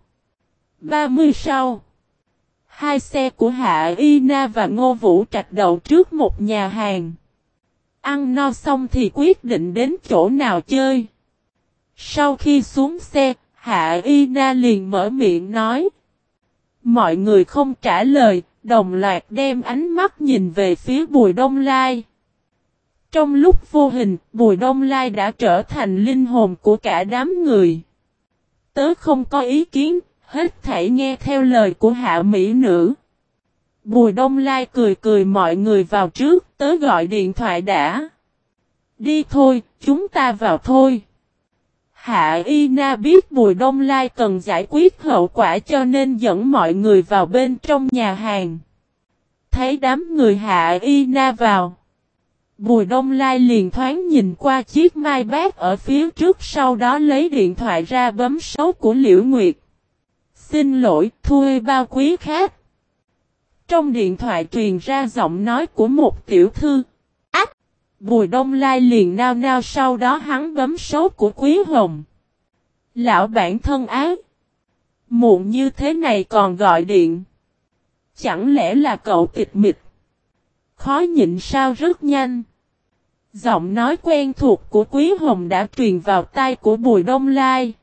30 sau Hai xe của Hạ Y Na và Ngô Vũ Trạch đậu trước một nhà hàng. Ăn no xong thì quyết định đến chỗ nào chơi. Sau khi xuống xe, Hạ Y Na liền mở miệng nói. Mọi người không trả lời, Đồng loạt đem ánh mắt nhìn về phía Bùi Đông Lai. Trong lúc vô hình, Bùi Đông Lai đã trở thành linh hồn của cả đám người. Tớ không có ý kiến, Hết thảy nghe theo lời của hạ mỹ nữ. Bùi đông lai cười cười mọi người vào trước, tới gọi điện thoại đã. Đi thôi, chúng ta vào thôi. Hạ Y Na biết Bùi Đông Lai cần giải quyết hậu quả cho nên dẫn mọi người vào bên trong nhà hàng. Thấy đám người Hạ Y Na vào. Bùi Đông Lai liền thoáng nhìn qua chiếc mai bát ở phía trước sau đó lấy điện thoại ra bấm số của Liễu Nguyệt. Xin lỗi, thuê bao quý khác. Trong điện thoại truyền ra giọng nói của một tiểu thư. Ách! Bùi Đông Lai liền nao nao sau đó hắn bấm số của Quý Hồng. Lão bản thân ác. Muộn như thế này còn gọi điện. Chẳng lẽ là cậu tịch mịch? Khó nhịn sao rất nhanh. Giọng nói quen thuộc của Quý Hồng đã truyền vào tai của Bùi Đông Lai.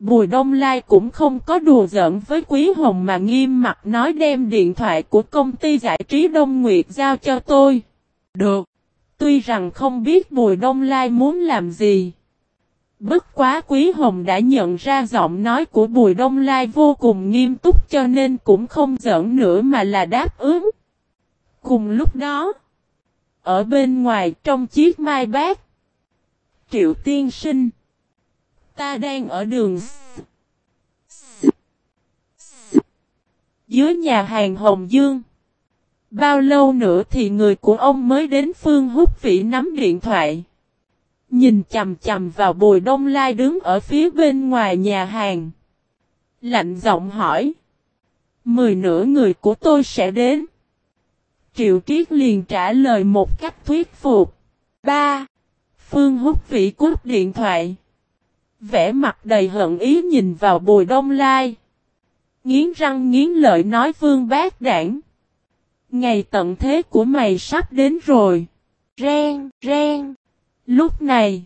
Bùi Đông Lai cũng không có đùa giỡn với Quý Hồng mà nghiêm mặt nói đem điện thoại của công ty giải trí Đông Nguyệt giao cho tôi. Được. Tuy rằng không biết Bùi Đông Lai muốn làm gì. Bất quá Quý Hồng đã nhận ra giọng nói của Bùi Đông Lai vô cùng nghiêm túc cho nên cũng không giỡn nữa mà là đáp ứng. Cùng lúc đó, ở bên ngoài trong chiếc mai bát, Triệu Tiên Sinh, ta đang ở đường dưới nhà hàng Hồng Dương. Bao lâu nữa thì người của ông mới đến Phương Húc Vĩ nắm điện thoại. Nhìn chầm chầm vào bùi đông lai đứng ở phía bên ngoài nhà hàng. Lạnh giọng hỏi. Mười nửa người của tôi sẽ đến. Triệu Triết liền trả lời một cách thuyết phục. Ba. Phương hút vĩ cút điện thoại. Vẽ mặt đầy hận ý nhìn vào bùi đông lai. Nghiến răng nghiến lợi nói vương bác đảng. Ngày tận thế của mày sắp đến rồi. Ren, ren. Lúc này,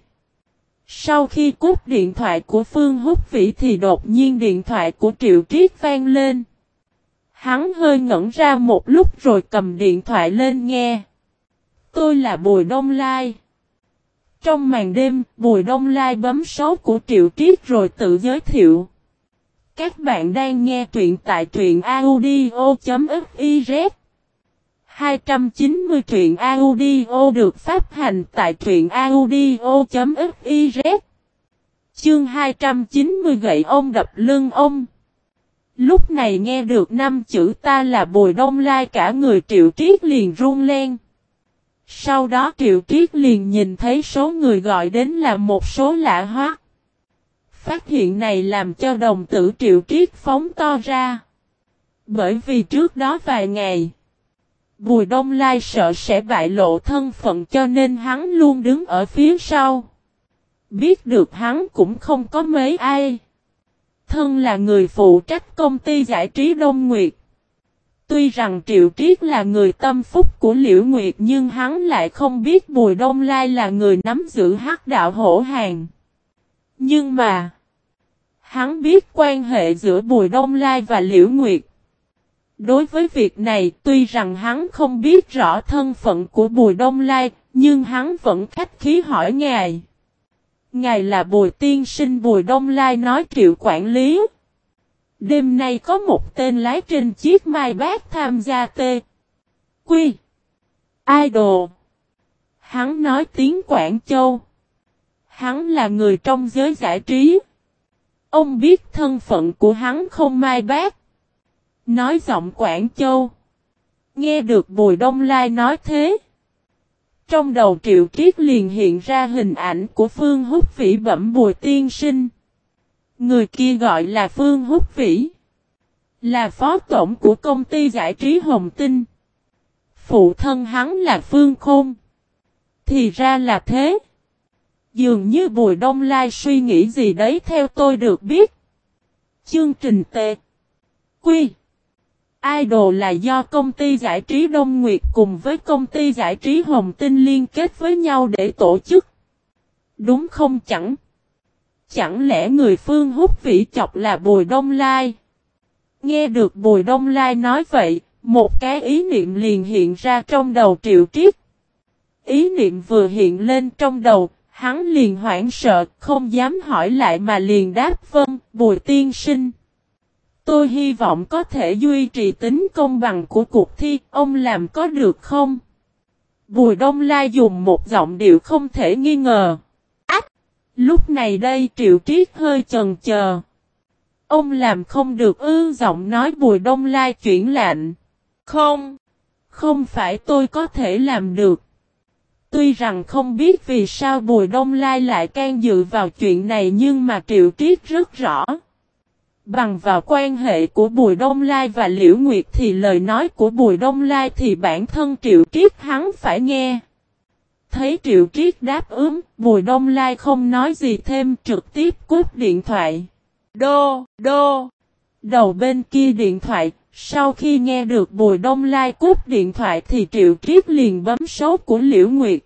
sau khi cúp điện thoại của Phương Húc Vĩ thì đột nhiên điện thoại của Triệu Triết vang lên. Hắn hơi ngẩn ra một lúc rồi cầm điện thoại lên nghe. Tôi là Bùi Đông Lai. Trong màn đêm, Bùi Đông Lai bấm số của Triệu Triết rồi tự giới thiệu. Các bạn đang nghe truyện tại truyện audio.fiz 290 truyện audio được phát hành tại truyện audio.fiz Chương 290 gậy ông đập lưng ông Lúc này nghe được năm chữ ta là Bùi Đông Lai cả người Triệu Triết liền run lên. Sau đó Triệu Triết liền nhìn thấy số người gọi đến là một số lạ hoác. Phát hiện này làm cho đồng tử Triệu Triết phóng to ra. Bởi vì trước đó vài ngày, Bùi Đông Lai sợ sẽ bại lộ thân phận cho nên hắn luôn đứng ở phía sau. Biết được hắn cũng không có mấy ai. Thân là người phụ trách công ty giải trí Đông Nguyệt. Tuy rằng Triệu Triết là người tâm phúc của Liễu Nguyệt nhưng hắn lại không biết Bùi Đông Lai là người nắm giữ hắc đạo hổ hàng. Nhưng mà, hắn biết quan hệ giữa Bùi Đông Lai và Liễu Nguyệt. Đối với việc này, tuy rằng hắn không biết rõ thân phận của Bùi Đông Lai, nhưng hắn vẫn khách khí hỏi ngài. Ngài là Bùi Tiên Sinh Bùi Đông Lai nói triệu quản lý. Đêm nay có một tên lái trên chiếc mai bát tham gia tê. Quy. Idol. Hắn nói tiếng Quảng Châu. Hắn là người trong giới giải trí. Ông biết thân phận của hắn không mai bát. Nói giọng Quảng Châu. Nghe được Bùi Đông Lai nói thế. Trong đầu Triệu Triết liền hiện ra hình ảnh của Phương Húc Vĩ bẩm Bùi Tiên Sinh. Người kia gọi là Phương Húc Vĩ. Là phó tổng của công ty giải trí Hồng Tinh. Phụ thân hắn là Phương Khôn. Thì ra là thế. Dường như Bùi Đông Lai suy nghĩ gì đấy theo tôi được biết. Chương trình tệ. Quy. Idol là do công ty giải trí Đông Nguyệt cùng với công ty giải trí Hồng Tinh liên kết với nhau để tổ chức. Đúng không chẳng? Chẳng lẽ người phương hút vĩ chọc là Bùi Đông Lai? Nghe được Bùi Đông Lai nói vậy, một cái ý niệm liền hiện ra trong đầu triệu triết. Ý niệm vừa hiện lên trong đầu, hắn liền hoảng sợ, không dám hỏi lại mà liền đáp vâng, Bùi Tiên Sinh. Tôi hy vọng có thể duy trì tính công bằng của cuộc thi, ông làm có được không? Bùi Đông Lai dùng một giọng điệu không thể nghi ngờ. Lúc này đây Triệu Triết hơi chần chờ. Ông làm không được ư, giọng nói Bùi Đông Lai chuyển lạnh. Không! Không phải tôi có thể làm được. Tuy rằng không biết vì sao Bùi Đông Lai lại can dự vào chuyện này nhưng mà Triệu Triết rất rõ. Bằng vào quan hệ của Bùi Đông Lai và Liễu Nguyệt thì lời nói của Bùi Đông Lai thì bản thân Triệu Triết hắn phải nghe. Thấy Triệu Triết đáp ứng, Bùi Đông Lai không nói gì thêm trực tiếp cúp điện thoại. Đô, đô. Đầu bên kia điện thoại, sau khi nghe được Bùi Đông Lai cúp điện thoại thì Triệu Triết liền bấm số của Liễu Nguyệt.